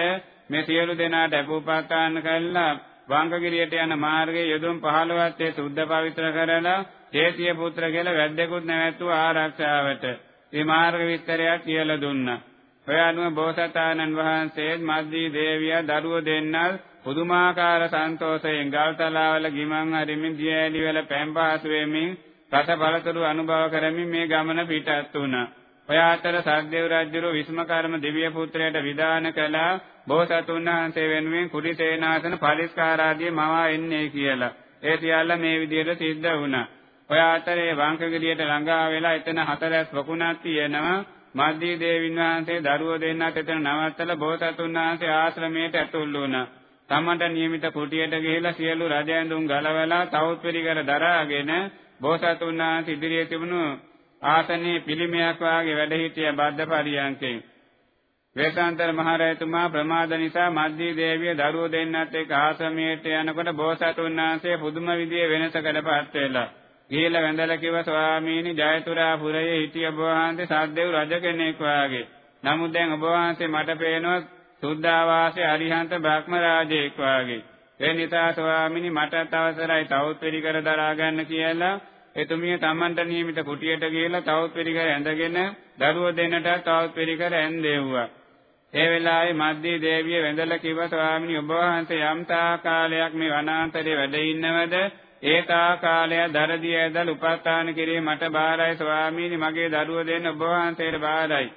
මේ සියලු දෙනාට අපෝපාකාන්න කළා වංකගිරියට යන මාර්ගයේ යොදුන් 15ත් ඒ සුද්ධ පවිත්‍ර කරලා චේතිය පුත්‍ර කියලා වැද්දෙකුත් නැවැත්තුව ආරක්ෂාවට මේ මාර්ග විස්තරයක් කියලා දුන්නා. ඔය අනුව බෝසතාණන් වහන්සේ මද්දී දේවිය දරුවෝ දෙන්නා පුදුමාකාර සන්තෝෂයෙන් ගල්තලාවල ගිමන් හරිමින් දියඇලි වල පැම්පාසු වෙමින් රස බලතුරු අනුභව කරමින් මේ ගමන පිටත් වුණා. ඔය අතර සක්දේව රජුගේ විස්මකර්ම දිව්‍ය පුත්‍රයාට විධාන කළා බෝසතුන් වහන්සේ වෙනුවෙන් කුඩිසේනාසන පරිස්කාරාදී මවා එන්නේ කියලා. ඒ සියල්ල මේ විදිහට සිද්ධ වුණා. ඔය අතරේ වංකගිරියට ළඟා වෙලා එතන හතරස් වකුණක් තියෙනවා. මද්දී දේවින් වහන්සේ දරුවෝ දෙන්නත් එතන නවත්තලා බෝසතුන් වහන්සේ ආශ්‍රමයට ඇතුල් වුණා. තමන්ට නියමිත කුටියට ගිහිලා සියලු රජ ඇඳුම් ගලවලා තවුත් පිළිකර දරාගෙන බෝසතුන් වහන්සේ ඉදිරියේ තිබුණු ආසනයේ පිළිමයක් වාගේ වැඩ සිටිය බද්ද පරියන්කේ වේසාන්තර මහරජතුමා ප්‍රමාද නිසා මද්දී දේවිය දරුවෝ දෙන්නත් එක්ක ආශ්‍රමයට යනකොට බෝසතුන් වහන්සේ පුදුම විදිහේ වෙනසකටපත් වෙලා ගිහිල්ලා වැඳලා කිව්වා ස්වාමීනි ජයතුරා පුරයේ හිටිය ඔබ වහන්සේ සද්දේව් රජ කෙනෙක් වාගේ. නමුත් දැන් ඔබ වහන්සේ මට පේනවා සුද්ධාවාසයේ අරිහන්ත බ්‍රහ්ම රාජෙක් වාගේ. ඒ නිසා ස්වාමීනි මටත් අවසරයි තවුත් පිළිකර දරා ගන්න කියලා එතුමිය Tamanට නියමිත කුටියට ගිහිල්ලා තවුත් පිළිකර ඇඳගෙන දරුවෝ දෙන්නට තවුත් පිළිකර ඇඳෙව්වා. ඒ වෙලාවේ මද්දී දේවිය වැඳලා කිව්වා ස්වාමීනි ඔබ වහන්සේ යම් තා කාලයක් මේ වනාන්තරයේ වැඩ ඉන්නවද ඒතා කාලය දරදී ඇදල් උපස්ථාන කිරීම මට බාරයි ස්වාමීනි මගේ දරුවෝ දෙන්න ඔබ වහන්සේට බාරයි.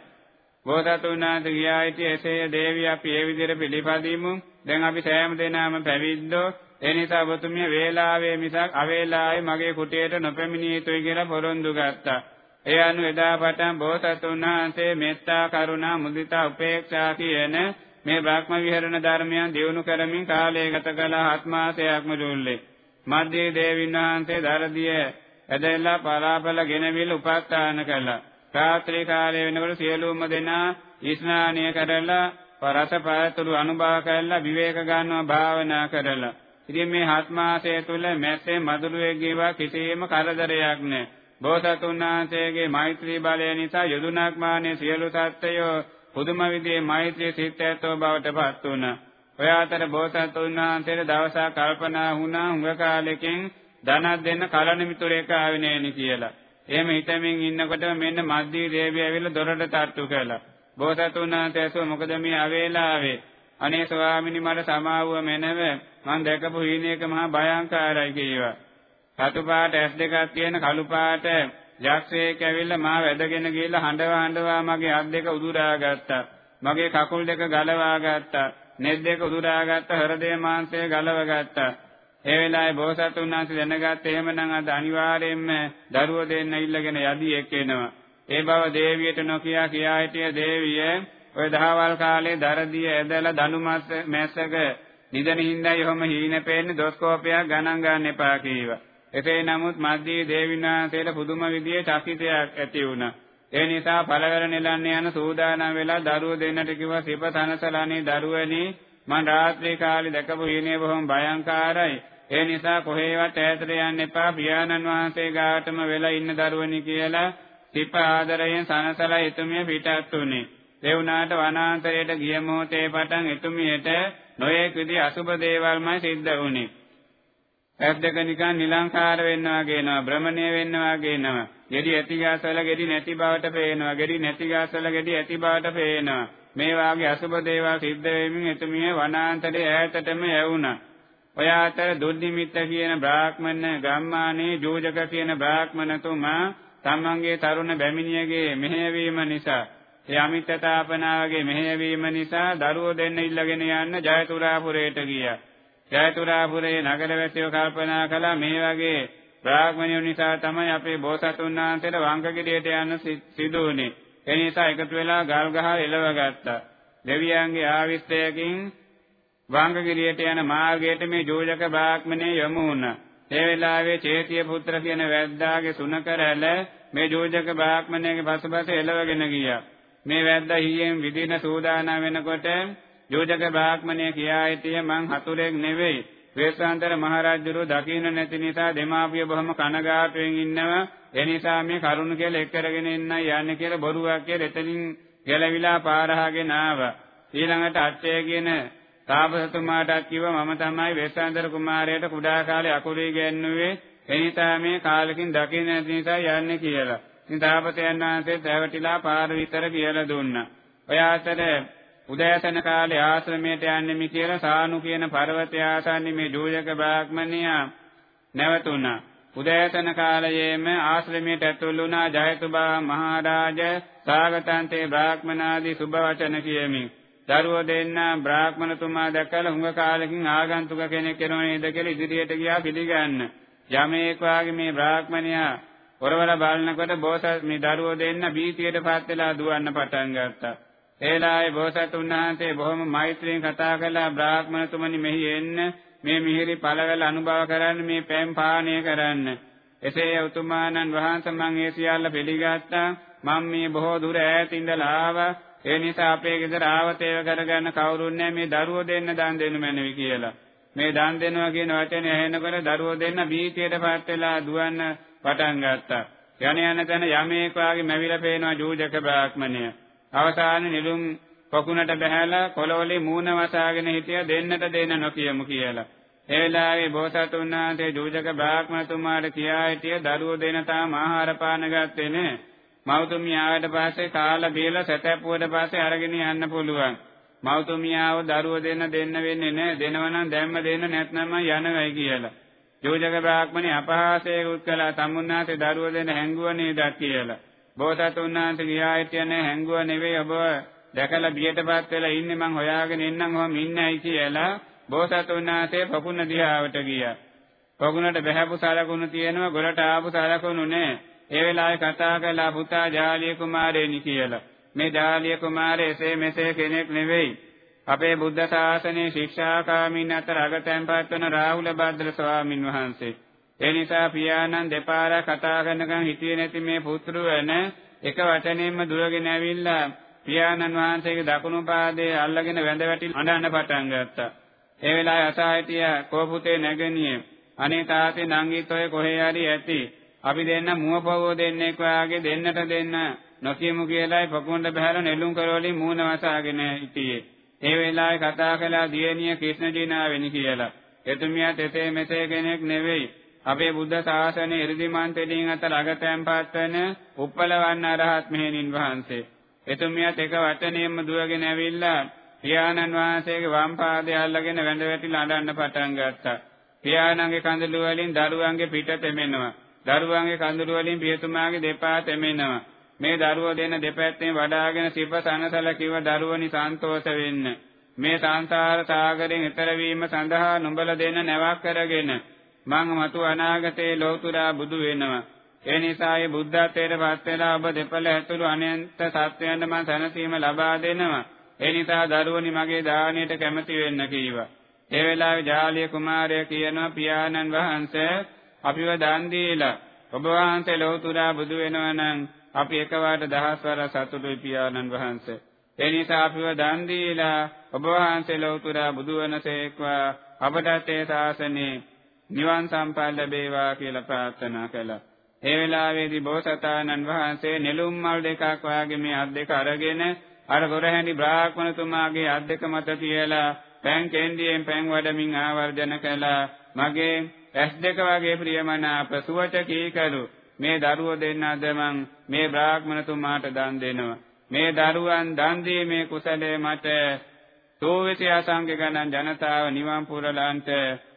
බෝසතුන් වහන්සේ ගියා හිටියේ එසේ දේවිය අපි ඒ විදිහට පිළිපදිමු. දැන් අපි සෑම දෙනාම පැවිද්දෝ. ඒ නිසා ඔබතුමිය වේලාවේ මිසක් අවේලාවේ මගේ කුටියට නොපැමිණිය යුතුයි කියලා පොරොන්දු ගත්තා. ඒ අනුව එදා පටන් බෝසතුන් වහන්සේ මෙත්තා කරුණා මුදිතා උපේක්ෂා කියන මේ බ්‍රහ්ම විහරණ ධර්මයන් දියුණු කරමින් කාලය ගත කළ හත් මාසයක්ම දුල්ලේ. මධ්‍යේ දේවින් වහන්සේ දරදිය ඇදලා පලාපල ගෙනවිල උපස්ථාන කළා. රාත්‍රී කාලය වෙනකොට සියලුම දෙනා ස්නානය කරලා පරස පරතුරු අනුභව කරලා විවේක ගන්නවා භාවනා කරලා. ඉතින් මේ හත් මාසය තුල මැස්සේ මදුරුවෙක්ගේවා කිසිම කරදරයක් නැහැ. බෝසතුන් වහන්සේගේ මෛත්‍රී බලය නිසා යදුනක් මානේ සියලු සත්ත්වයෝ පුදුම විදිහේ මෛත්‍රී සිත්යත්ව බවට පත් වුණා. ඔය අතර බෝසතුන් වහන්සේට දවසක් කල්පනා වුණා හුඟ කාලෙකින් ධනක් දෙන්න කලණ මිතුරෙක් ආවේ නෑනේ කියලා. එහෙම හිතමින් ඉන්නකොට මෙන්න මද්දී දේවිය ඇවිල්ලා දොරට තට්ටු කළා. බෝසතුන් වහන්සේ ඇසුව මොකද මේ අවේලාවේ? අනේ ස්වාමිනී මට සමාවුව මෙනව මං දැකපු හීනයක මහා භයංකාරයි කීවා. සතු පාට ඇස් දෙකක් තියෙන කළු පාට යක්ෂයෙක් ඇවිල්ලා මාව වැදගෙන ගිහලා හඬවා හඬවා මගේ අත් දෙක උදුරා ගත්තා. මගේ කකුල් දෙක ගලවා ගත්තා. නෙත් දෙක උදුරාගත්ත හෘදේ මාංශය ගලවගත්තා. ඒ වෙලාවේ බෝසතුන් වහන්සේ දැනගත්ත එහෙමනම් අද අනිවාර්යයෙන්ම දරුවෝ දෙන්න ඉල්ලගෙන යදී එක්කෙනවා. ඒ බව දේවියට නොකියා කියා හිටිය දේවිය ඔය දහවල් කාලේ දරදිය ඇදලා දනු මැස්සක නිදන හිඳයි ඔහම හීන පෙන්නේ දොස්කෝපයක් ගණන් ගන්න එපා කීවා. එසේ නමුත් මද්දී දේවිනාසයට පුදුම විදියේ චකිතයක් ඇති වුණා. ඒ නිසා පළවැර නෙලන්න යන සූදානම් වෙලා දරුවෝ දෙන්නට කිව්වා සිප තනසලානේ දරුවනි මං රාත්‍රී කාලේ දැකපු හීනේ බොහොම භයංකාරයි. ඒ නිසා කොහේවත් ඈතට යන්න එපා පියාණන් වහන්සේ ගාටම වෙලා ඉන්න දරුවනි කියලා සිප ආදරයෙන් සනසලා එතුමිය පිටත් වුණේ. ඒ වුණාට වනාන්තරයට ගිය මොහොතේ පටන් එතුමියට නොයෙක් විදි අසුබ දේවල්මයි සිද්ධ වුණේ. ඇද්දක නිකන් නිලංකාර වෙනවා කියනවා භ්‍රමණය වෙනවා කියනවා. ගෙඩි ඇති ගාසවල ගෙඩි නැති බවට පේනවා. ගෙඩි නැති ගාසවල ගෙඩි ඇති බවට පේනවා. මේ වාගේ අසුබ දේවල් සිද්ධ වෙමින් එතුමිය වනාන්තරයේ ඈතටම යවුණා. ඔය අතර දුර්නිමිත්ත කියන බ්‍රාහ්මණ ගම්මානේ ජෝජක කියන බ්‍රාහ්මණතුමා තමන්ගේ තරුණ බැමිණියගේ මෙහෙයවීම නිසා ඒ අමිත්‍යතාපනාවගේ මෙහෙයවීම නිසා දරුවෝ දෙන්න ඉල්ලගෙන යන්න ජයතුරාපුරයට ගියා. ජයතුරාපුරේ නගරවැසියෝ කල්පනා කළා මේ වගේ බ්‍රාහ්මණයෝ නිසා තමයි අපේ බෝසතුන් වහන්සේට වංකගිරියට යන්න සිදු වුනේ. ඒ නිසා එකතු වෙලා ගල් ගහ එලව ගත්තා. දෙවියන්ගේ ආවිස්තයකින් වංගගිරියට යන මාර්ගයට මේ ජෝජක බ්‍රාහ්මණය යමු වුණා. ඒ වෙලාවේ චේතිය පුත්‍ර කියන වැද්දාගේ සුනකරැල මේ ජෝජක බ්‍රාහ්මණයගේ පසුපස එළවගෙන ගියා. මේ වැද්දා හීයෙන් විදින සූදානම් වෙනකොට ජෝජක බ්‍රාහ්මණය කියා හිටියේ මං හතුරෙක් නෙවෙයි. වේසාන්තර මහරජුරු දකින්න නැති නිසා දෙමාපිය බොහොම කනගාටුවෙන් ඉන්නවා. ඒ නිසා මේ කරුණ කියලා එක් කරගෙන ඉන්නයි යන්නේ කියලා බොරුවක් කියලා එතනින් ගැලවිලා පාරහගෙන ආවා. ඊළඟට අට්ඨය කියන තාපසතුමාටත් කිව්වා මම තමයි වේසාන්තර කුමාරයාට කුඩා කාලේ අකුරු ඉගෙනුවේ එනිසා මේ කාලෙකින් දකින්න නැති නිසා යන්නේ කියලා. ඉතින් තාපසයන් වහන්සේ දැවටිලා පාර විතර කියලා දුන්නා. ඔය අතර උදෑසන කාලේ ආශ්‍රමයට යන්නෙමි කියලා සානු කියන පර්වතය ආසන්නේ මේ ජෝජක බ්‍රාහ්මණයා නැවතුණා. උදෑසන කාලයේම ආශ්‍රමයට ඇතුළු වුණා ජයතුබා මහරජ සාගතන්තේ බ්‍රාහ්මනාදී සුබ වචන කියමින්. දරුවෝ දෙන්න බ්‍රාහ්මණතුමා දැකලා හුඟ කාලෙකින් ආගන්තුක කෙනෙක් වෙනව නේද කියලා ඉදිරියට ගියා පිළිගන්න. යමේක් වාගේ මේ බ්‍රාහ්මණයා ඔරවල බලනකොට බෝසත් මේ දරුවෝ දෙන්න බීතියටපත් වෙලා දුවන්න පටන් ගත්තා. ඒලායේ බෝසත් උන්වහන්සේ බොහොම මෛත්‍රියෙන් කතා කළා බ්‍රාහ්මණතුමනි මෙහි එන්න මේ මිහිරි පළවල අනුභව කරන්න මේ පෑම් පානය කරන්න. එසේ උතුමාණන් වහන්සේ මං ඒ සියල්ල පිළිගත්තා. මම මේ බොහෝ දුර ඈත ඉඳලා ආවා. ඒ නිසා අපේ ගෙදර ආවතේව කරගන්න කවුරුත් නැහැ මේ දරුවෝ දෙන්න දන් දෙනු මැනවි කියලා. මේ දන් දෙනවා කියන වචනේ ඇහෙනකොට දරුවෝ දෙන්න බීතියටපත් වෙලා දුවන්න පටන් ගත්තා. යන යන තැන යමේක වාගේ මැවිලා පේනවා ජූජක බ්‍රාහ්මණය. අවසානයේ නිලුම් පොකුණට බහැලා කොළවලේ මූණ වසාගෙන හිටිය දෙන්නට දෙන්න නොකියමු කියලා. ඒ වෙලාවේ බෝසතුන් වහන්සේ ජූජක බ්‍රාහ්මණතුමාට කියා හිටිය දරුවෝ දෙන තාම ආහාර පාන ගත්තේ නැහැ. මෞතුමියාවට පස්සේ කාලා බීලා සැතැප්පුවට පස්සේ අරගෙන යන්න පුළුවන්. මෞතුමියාව දරුවෝ දෙන්න දෙන්න වෙන්නේ නැහැ. දෙනවනම් දැම්ම දෙන්න නැත්නම් යනවයි කියලා. යෝජක බ්‍රාහ්මණේ අපහාසයේ උත්කලා තමුන්නාසේ දරුවෝ දෙන්න හැංගුව නේද කියලා. බෝසතුන් වහන්සේ ගියා හිටියනේ හැංගුව නෙවෙයි ඔබ දැකලා බියටපත් වෙලා ඉන්නේ මං හොයාගෙන ඉන්නම් ඔහම ඉන්නයි කියලා බෝසතුන් වහන්සේ පොකුණ දිහාවට ගියා. පොකුණට බහැපු සලකුණු තියෙනවා ගොඩට ආපු සලකුණු නෑ. ඒ වෙලාවේ කතා කළා පුතා ජාලිය කුමාරයෙනි කියලා. මේ ජාලිය කුමාරය එසේ මෙසේ කෙනෙක් නෙවෙයි. අපේ බුද්ධ ශාසනයේ ශික්ෂාකාමීන් අතර අගතැන්පත් වන රාහුල භද්‍ර ස්වාමින් වහන්සේ. ඒ නිසා පියාණන් දෙපාරක් කතා කරනකම් හිටියේ නැති මේ පුත්‍රයන එක වචනයෙන්ම දුරගෙන ඇවිල්ලා පියාණන් වහන්සේගේ දකුණු පාදයේ අල්ලගෙන වැඳ වැටි අඬන්න පටන් ගත්තා. ඒ වෙලාවේ අසාහිතිය කෝපුතේ නැගණියේ අනේ තාත්තේ නංගිත් ඔය කොහේ හරි ඇති අපි දෙන්න මුවපවෝ දෙන්නෙක් වාගේ දෙන්නට දෙන්න නොකියමු කියලායි පොකුණට බහැලා නෙළුම් කරවලින් මූණ වසාගෙන හිටියේ. ඒ වෙලාවේ කතා කළා දියණිය ක්‍රිෂ්ණජීනාවෙනි කියලා. එතුමියත් එතේ මෙතේ කෙනෙක් නෙවෙයි. අපේ බුද්ධ ශාසනයේ ඉරිදිමන්තෙලින් අතර අගතැන්පත් වෙන උප්පලවන්න අරහත් මෙහෙණින් වහන්සේ. එතුමියත් එක වචනයෙන්ම දුවගෙන ඇවිල්ලා පියාණන් වහන්සේගේ වම් පාදය අල්ලගෙන වැඳ වැටිලා අඬන්න පටන් ගත්තා. පියාණන්ගේ කඳුළු වලින් දරුවන්ගේ පිට තෙමෙනවා. දරුවන්ගේ කඳුළු වලින් පියතුමාගේ දෙපා තෙමෙනවා. මේ දරුවෝ දෙන දෙපැත්තෙන් වඩාගෙන සිප සනසල කිව දරුවනි සන්තෝෂ වෙන්න. මේ සංසාර සාගරයෙන් ඈතර වීම සඳහා නුඹල දෙන නැවක් කරගෙන මං මතු අනාගතේ ලෞතුරා බුදු වෙනවා. ඒ නිසා මේ බුද්ධත්වයට පත් වෙලා ඔබ දෙපළ ඇතුළු අනන්ත සත්වයන්ට මං සැනසීම ලබා දෙනවා. ඒ නිසා දරුවනි මගේ දාණයට කැමති වෙන්න කීවා. ඒ වෙලාවේ ජාලිය කුමාරයා කියනවා පියාණන් වහන්සේ අපිව දන් දීලා ඔබ වහන්සේ ලෞතුරා බුදු වෙනවා නම් අපි එකවරට දහස්වර සතුටුයි පියාණන් වහන්සේ. ඒ නිසා අපිව දන් දීලා ඔබ වහන්සේ ලෞතුරා බුදු වනසේක්වා අපටත් ඒ ශාසනේ නිවන් සම්පන්න ලැබේවා කියලා ප්‍රාර්ථනා කළා. ඒ වෙලාවේදී බෝසතාණන් වහන්සේ නෙළුම් මල් දෙකක් වාගේ මේ අත් දෙක අරගෙන අර ගොරහැඳි බ්‍රාහ්මණතුමාගේ අත් දෙක මත තියලා පෑන් කේන්දියෙන් පෑන් වඩමින් ආවර්ජන කළා මගේ ඇස් දෙක වගේ ප්‍රියමනාප සුවච කීකරු මේ දරුවෝ දෙන්න අද මං මේ බ්‍රාහ්මණතුමාට දන් දෙනවා මේ දරුවන් දන් දීමේ කුසලයේ මට සෝවිසි අසංඛ්‍ය ගණන් ජනතාව නිවන් පුරලන්ට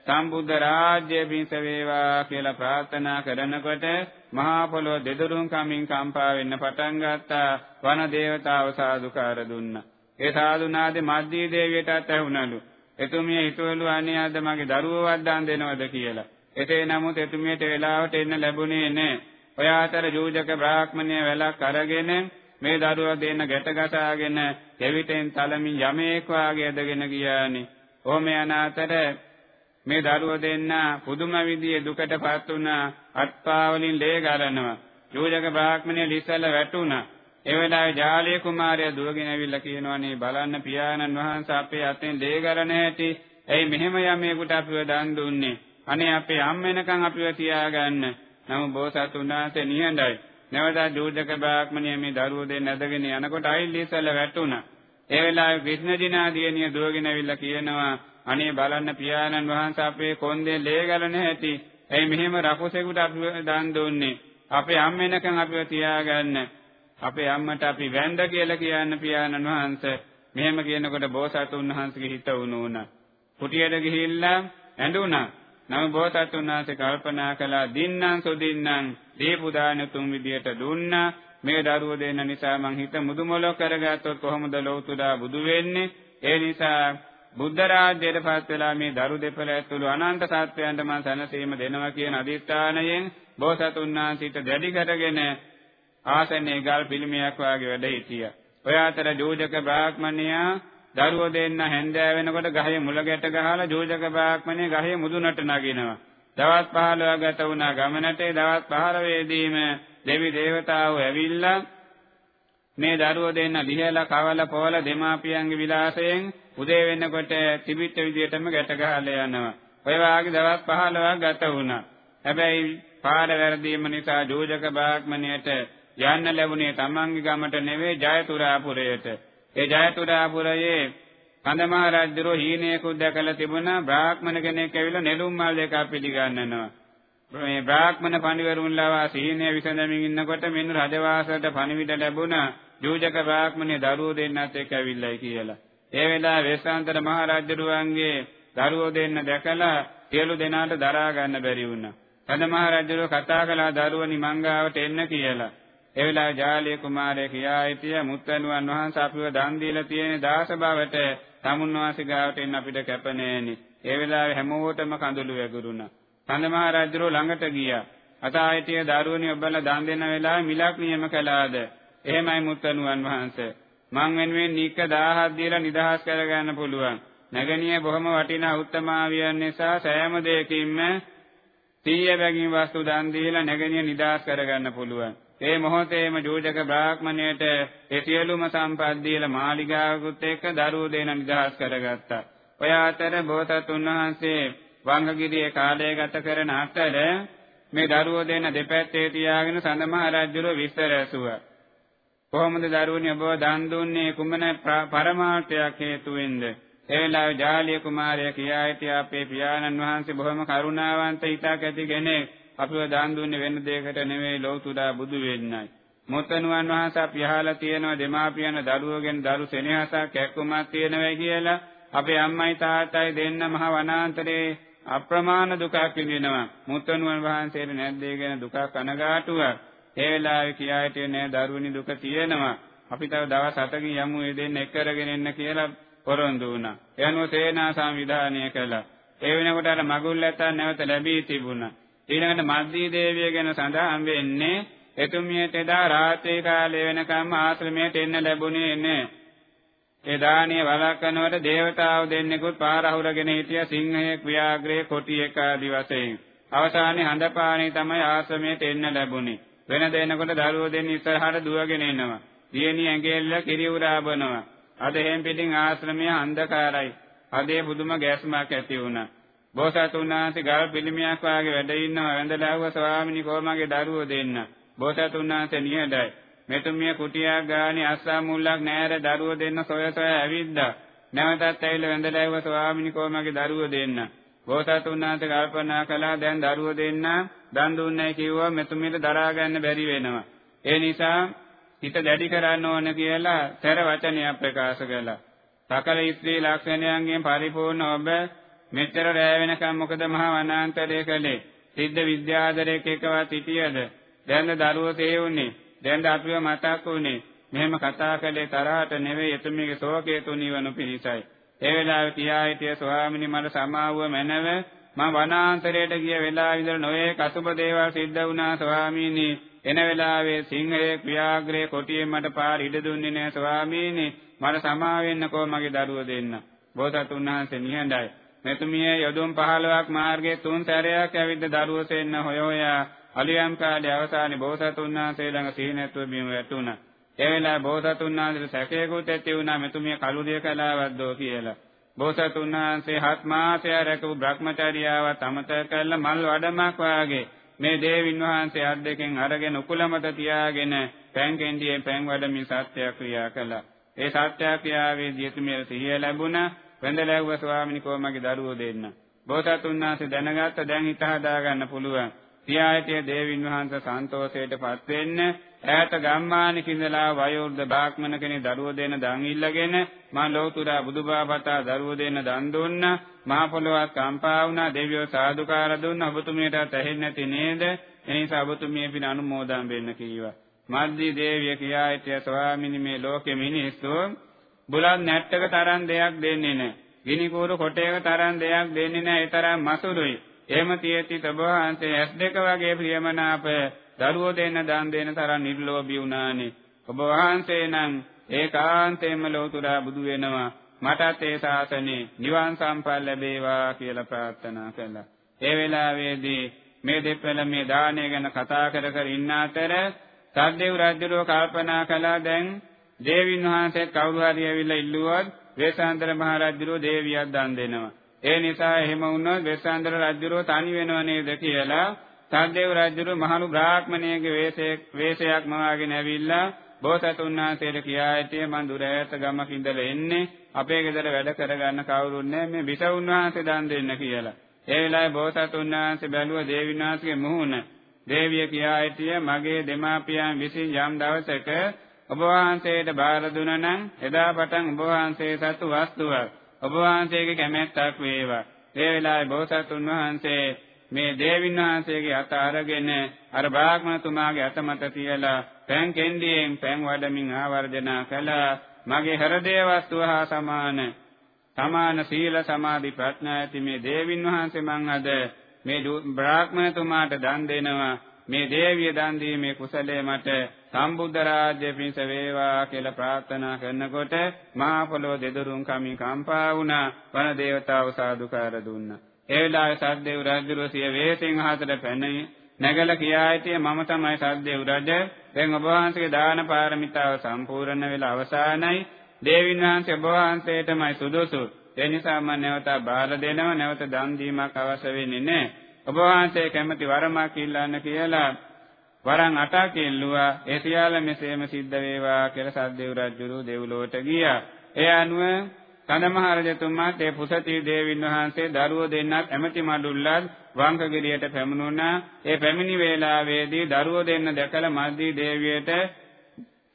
සම්බුද්ධ රාජ්‍ය පිංස වේවා කියලා ප්‍රාර්ථනා කරනකොට මහා පොළොව දෙදරුම් කමින් කම්පා වෙන්න පටන් ගත්තා. වන දේවතාව සාදුකාර දුන්නා. ඒ සාදුනාදේ මද්දී දේවියටත් ඇහුණලු. එතුමිය හිතවලු අනේ අද මගේ දරුවවත් දන් දෙනවද කියලා. එසේ නමුත් එතුමියට වෙලාවට එන්න ලැබුණේ නැහැ ඔය අතර ජූජක බ්‍රාහ්මණය වැලක් අරගෙන මේ දරුවා දෙන්න ගැට ගසාගෙන කෙවිතෙන් තලමින් යමේක් වාගේ ඇදගෙන ගියානේ. ඔහොම යන අතර මේ දරුවා දෙන්න පුදුම විදිහේ දුකටපත් වුණා. අත්පා වලින් ලේ ගලනවා. යෝජක බ්‍රාහ්මණය ලිස්සල වැටුණා. ඒ වෙලාවේ ජාලිය කුමාරයා දුවගෙන ඇවිල්ලා කියනවානේ බලන්න පියාණන් වහන්සේ අපේ අතෙන් ලේ ගලන හැටි. එයි මෙහෙම යමේකට අපිව දන් දුන්නේ. අනේ අපේ අම්මෙනකන් අපිව තියාගන්න. නමුත් බෝසතුන් වහන්සේ නිහඬයි. නැවතත් ජෝජක බ්‍රාහ්මණය මේ දරුවෝ දෙන්න ඇදගෙන යනකොට අයිල් ඉස්සල වැටුණා. ඒ වෙලාවේ විෂ්ණුජිනා දියණිය දුවගෙන ඇවිල්ලා කියනවා අනේ බලන්න පියාණන් වහන්සේ අපේ කොන්දේ ලේ ගලන හැටි. එයි මෙහෙම රකුසෙකුට අපි දන් දුන්නේ. අපේ අම්මෙනකන් අපිව තියාගන්න. අපේ අම්මට අපි වැඳ කියලා කියන්න පියාණන් වහන්සේ. මෙහෙම කියනකොට බෝසතුන් වහන්සේගේ හිත උණුණා. කුටියට ගිහිල්ලා ඇඬුණා. නම බෝසතුන් වහන්සේ කල්පනා කළා දින්නම් සුදින්නම් දීපු දාන තුන් විදියට දුන්නා මේ දරුවෝ දෙන්න නිසා මං හිත මුදුමොලොක් කරගත්තොත් කොහොමද ලෞතුදා බුදු වෙන්නේ ඒ නිසා බුද්ධ රාජ්‍යයට පත් වෙලා මේ දරු දෙපළ ඇතුළු අනන්ත සත්වයන්ට මං සැනසීම දෙනවා කියන අදිස්ථානයෙන් බෝසතුන් වහන්සේට දැඩි කරගෙන ආසනයේ ගල් පිළිමයක් වාගේ වැඩ හිටියා. ඔය අතර ජෝජක බ්‍රාහ්මණයා දරුවෝ දෙන්න හැන්දෑ වෙනකොට ගහේ මුල ගැට ගහලා ජෝජක බ්‍රාහ්මණය ගහේ මුදුනට නගිනවා. දවස් 15 ගත වුණා ගමනට දවස් 15 දීම දෙවි දේවතාවෝ ඇවිල්ලා මේ දරුවෝ දෙන්න ලිහලා කවල පොවල දෙමාපියන්ගේ විලාසයෙන් උදේ වෙනකොට තිබිච්ච විදියටම ගැට ගහලා යනවා. ඔය වාගේ දවස් 15ක් ගත වුණා. හැබැයි පාර වැරදීම නිසා ජෝජක බ්‍රාහ්මණයට යන්න ලැබුණේ තමන්ගේ ගමට නෙවෙයි ජයතුරාපුරයට. ඒ ජයතුරාපුරයේ කන්දමහ රජුරෝ හීනයකුත් දැකලා තිබුණා බ්‍රාහ්මණ කෙනෙක් ඇවිල්ලා නෙළුම් මල් දෙකක් පිළිගන්නනවා. මේ බ්‍රාහ්මණ පණිවරුන් ලවා සීනය විසඳමින් ඉන්නකොට මෙන්න රජවාසයට පණිවිඩ ලැබුණා ජූජක බ්‍රාහ්මණේ දරුවෝ දෙන්නත් එක්ක ඇවිල්ලායි කියලා. ඒ වෙලාවේ වෙස්සාන්තර මහ රජුරුවන්ගේ දරුවෝ දෙන්න දැකලා සියලු දෙනාට දරා ගන්න බැරි වුණා. කන්දමහ රජුරෝ කතා කළා දරුවනි මංගාවට එන්න කියලා. ඒ වෙලාවේ ජාලිය කුමාරයා කියා හිටිය මුත්තණුවන් වහන්සේ අපිව දන් දීලා තියෙන දාස බවට තමුන් වාසී ගාවට එන්න අපිට කැප නෑනේ. ඒ වෙලාවේ හැමෝටම කඳුළු වැගුරුණා. කන්දමහා රජුරෝ ළඟට ගියා. අතායිතිය දරුවනි ඔබලා දන් දෙන වෙලාවේ මිලක් නියම කළාද? එහෙමයි මුත්තණුවන් වහන්සේ. මං වෙනුවෙන් නික්ක 1000ක් දීලා නිදහස් කරගන්න පුළුවන්. නැගණිය බොහොම වටිනා උත්තමාවියන් නිසා සෑම දෙයකින්ම 100 බැගින් වස්තු දන් දීලා නැගණිය නිදහස් කරගන්න පුළුවන්. ඒ මොහොතේම ජෝජක බ්‍රාහ්මණයට ඒ සියලුම සම්පත් දීලා මාලිගාවකුත් එක්ක දරුවෝ දෙන නිදහස් කරගත්තා. ඔය අතර බෝසතුන් වහන්සේ වංගගිරියේ කාලය ගත කරන අතර මේ දරුවෝ දෙන දෙපැත්තේ තියාගෙන සඳමහ රජුව විස්තර ඇසුවා. කොහොමද දරුවනි ඔබ දන් දුන්නේ කුමන පරමාර්ථයක් හේතුවෙන්ද? ඒ වෙලාවේ ජාලිය කුමාරයා කියා හිටියා අපේ පියාණන් වහන්සේ බොහොම කරුණාවන්ත හිතක් ඇති කෙනෙක්. අපිව දාන් දුන්නේ වෙන දෙයකට නෙවෙයි ලෞතුදා බුදු වෙන්නයි. මොතනුවන් වහන්සේ අපි අහලා තියෙනවා දෙමාපියන් දරුවෝගෙන් දරු සෙනෙහසක් කැක්කුමක් තියෙනවා කියලා. අපේ අම්මයි තාත්තයි දෙන්න මහ වනාන්තරේ අප්‍රමාණ දුකක් විඳිනවා. මුත්තනුවන් වහන්සේට නැද්ද ඒ ගැන දුකක් අනගාටුවක්. ඒ වෙලාවේ කියා හිටියේ නෑ දරුවනි දුක තියෙනවා. අපි තව දවස් 7කින් යමු ඒ දෙන්න එක් කරගෙන එන්න කියලා පොරොන්දු වුණා. එයන්ව සේනා සංවිධානය කළා. ඒ වෙනකොට අර මගුල් ඇතන් නැවත ලැබී තිබුණා. ඊළඟට මද්දී දේවිය ගැන සඳහන් වෙන්නේ එතුමියට එදා රාත්‍රී කාලය වෙනකම් ආශ්‍රමයට එන්න ලැබුණේ නැහැ. ඒ දානිය වළක්වනවට දේවතාවු දෙන්නෙකුත් පාර අහුරගෙන හිටිය සිංහයෙක් ව්‍යාග්‍රේ කොටියෙක් ආදි වශයෙන්. අවසානයේ හඳපාණේ තමයි ආශ්‍රමයට එන්න ලැබුණේ. වෙන දෙනකොට දරුවෝ දෙන්න ඉස්සරහට දුවගෙන එනවා. දියණිය ඇඟෙල්ල කිරි උරා බනවා. අද එහෙන් පිටින් ආශ්‍රමය අන්ධකාරයි. අදේ පුදුම ගැස්මක් ඇති වුණා. බෝසතුන් වහන්සේ ගල් පිළිමයක් වාගේ වැඩ ඉන්නවා වැඳලා ඇහුවා ස්වාමිනී කොමගේ දරුවෝ දෙන්න. බෝසතුන් වහන්සේ නිහඬයි. මෙතුමිය කුටියක් ගානේ අස්සා මුල්ලක් නෑර දරුවෝ දෙන්න සොය සොය ඇවිද්දා. නැවතත් ඇවිල්ලා වැඳලා ඇහුවා ස්වාමිනී කොමගේ දරුවෝ දෙන්න. බෝසතුන් වහන්සේ කල්පනා කළා දැන් දරුවෝ දෙන්න දන් දුන්නේ කිව්වා මෙතුමියට දරා ගන්න බැරි වෙනවා. ඒ නිසා හිත දැඩි කරන්න ඕන කියලා තර වචනයක් ප්‍රකාශ කළා. සකල ස්ත්‍රී ලක්ෂණයන්ගෙන් පරිපූර්ණ ඔබ මෙච්චර රැ වෙනකම් මොකද මහා වනාන්තරයේ කළේ? සිද්ධ විද්‍යාදරයක එකවත් හිටියද? දැන් දරුවෝ තේුන්නේ. දැන් අපිව මතක් වුනේ. මෙහෙම කතා කළේ තරහට නෙවෙයි එතුමියගේ ශෝකයේ තුනිවනු පිණිසයි. ඒ වෙලාවේ තියා හිටිය ස්වාමිනී මට සමාවුව මැනව මම වනාන්තරයට ගිය වෙලාව ඉඳලා නොයේ කසුබ දේවල් සිද්ධ වුණා ස්වාමීනි. එන වෙලාවේ සිංහයේ ක්‍රියාග්‍රේ කොටියෙන් මට පාර ඉඩ දුන්නේ නෑ ස්වාමීනි. මට සමා වෙන්නකෝ මගේ දරුව දෙන්න. බෝසතුන් වහන්සේ නිහඬයි. මෙතුමිය යොදුන් 15ක් මාර්ගයේ තුන් සැරයක් ඇවිත් දරුව සෙන්න හොය හොයා අලියම් කාලේ අවසානයේ බෝසතුන් වහන්සේ ළඟ සීනත්ව බිම වැටුණා. ඒ වෙලාවේ බෝසතුන් වහන්සේට සැකයකුත් ඇති වුණා මෙතුමිය කලුරිය කලාවද්දෝ කියලා. බෝසතුන් වහන්සේ හත් මාසය රැකපු Brahmacharyaවත් අමතක කරලා මල් වඩමක් වාගේ මේ දේවින් වහන්සේ අත් දෙකෙන් අරගෙන උකුල මත තියාගෙන පෑන් කෙන්ඩියෙන් පෑන් වඩමින් සත්‍ය ක්‍රියා කළා. ඒ සත්‍ය ක්‍රියාවේදී එතුමියට සිහිය ලැබුණා. වෙන්දලැව්ව ස්වාමිනී කොමගේ දරුවෝ දෙන්න. බෝසතුන් වහන්සේ දැනගත්ත දැන් හිත හදා ගන්න පුළුවන්. සියායතේ දේවින් වහන්සේ සන්තෝෂයටපත් වෙන්න ඈත ගම්මානක ඉඳලා වයෝවෘද්ධ බ්‍රාහ්මණ කෙනෙක් දරුවෝ දෙන දන් ඉල්ලගෙන මා ලෞතුරා බුදුබාපතා දරුවෝ දෙන දන් දුන්නා. මහ පොළොවක් කම්පා වුණා. දෙවියෝ සාදුකාර දුන්නා. ඔබතුමියටත් ඇහෙන්නේ නැති නේද? එනිසා ඔබතුමිය පින අනුමෝදන් වෙන්න කීවා. මද්දී දේවිය කියා හිටිය ස්වාමිනී මේ ලෝකෙ මිනිස්සු බුලත් නැට්ටක තරම් දෙයක් දෙන්නේ නැහැ. ගිනි කූරු කොටයක තරම් දෙයක් දෙන්නේ නැහැ. ඒ තරම් මසුරුයි. එහෙම තියෙති ඔබ වහන්සේ ඇස් දෙක වගේ ප්‍රියමනාප දරුවෝ දෙන්න දන් දෙන තරම් නිර්ලෝභී වුණානේ. ඔබ වහන්සේ නම් ඒකාන්තයෙන්ම ලෝතුරා බුදු වෙනවා. මටත් ඒ ශාසනේ නිවන් සම්පත් ලැබේවා කියලා ප්‍රාර්ථනා කළා. ඒ වෙලාවේදී මේ දෙපළ මේ දානය ගැන කතා කර කර ඉන්න අතර සද්දේව් රජුරෝ කල්පනා කළා දැන් දේවින් වහන්සේ කවුරු හරි ඇවිල්ලා ඉල්ලුවොත් වේසාන්තර මහ රජුරෝ දේවියක් දන් දෙනවා. ඒ නිසා එහෙම වුණොත් වේසාන්තර රජුරෝ තනි වෙනව නේද කියලා සද්දේව රජුරු මහලු බ්‍රාහ්මණයෙකුගේ වේශයක් වේශයක් මවාගෙන ඇවිල්ලා බෝසතුන් වහන්සේට කියා සිටියේ මං දුර ඈත ගමක ඉඳලා එන්නේ අපේ ගෙදර වැඩ කරගන්න කවුරුත් නැහැ මේ බිසවුන් වහන්සේ දන් දෙන්න කියලා. ඒ වෙලාවේ බෝසතුන් වහන්සේ බැලුවා දේවින් වහන්සේගේ මුහුණ. දේවිය කියා සිටියේ මගේ දෙමාපියන් විසින් යම් දවසක ඔබ වහන්සේට බාර දුනා නම් එදා පටන් ඔබ වහන්සේ සතු වස්තුවක් ඔබ වහන්සේගේ කැමැත්තක් වේවා. ඒ වෙලාවේ බෝසතුන් වහන්සේ මේ දේවින් වහන්සේගේ අත අරගෙන අර බ්‍රාහ්මණතුමාගේ අත මත තියලා පෑන් කෙන්ඩියෙන් පෑන් වඩමින් ආවර්ජනා කළා. මගේ හෘදය වස්තුව හා සමාන සමාන සීල සමාධි ප්‍රඥා ඇති මේ දේවින් වහන්සේ මං අද මේ බ්‍රාහ්මණතුමාට දන් දෙනවා. මේ දේවිය දන් දීමේ කුසලයේ මට සම්බුද්ධ රාජ්‍ය පිණිස වේවා කියලා ප්‍රාර්ථනා කරනකොට මහා පොළොව දෙදරුම් කමින් කම්පා වුණා. වන දේවතාව සාදුකාර දුන්නා. ඒ වෙලාවේ සද්දේව් රජුරෝ සිය වේසෙන් අහසට පැනී නැගලා කියා හිටියේ මම තමයි සද්දේව් රජ. දැන් ඔබ වහන්සේගේ දාන පාරමිතාව සම්පූර්ණ වෙලා අවසానයි. දේවින් වහන්සේ ඔබ වහන්සේටමයි සුදුසු. ඒ නිසා මම නැවත බාර දෙනවා නැවත දන් දීමක් අවශ්‍ය වෙන්නේ නැහැ. ඔබ වහන්සේ කැමති වරමක් ඉල්ලන්න කියලා වරන් අටක් ඉල්ලුවා. ඒ සියල්ල මෙසේම සිද්ධ වේවා කියලා සද්දේව් රජුරු දෙව්ලොවට ගියා. ඒ අනුව කනමහරජතුමාත් ඒ පුසති දේවින් වහන්සේ දරුවෝ දෙන්නත් ඇමති මඩුල්ලත් වංකගිරියට පැමිණුණා. ඒ පැමිණි වේලාවේදී දරුවෝ දෙන්න දැකලා මද්දී දේවියට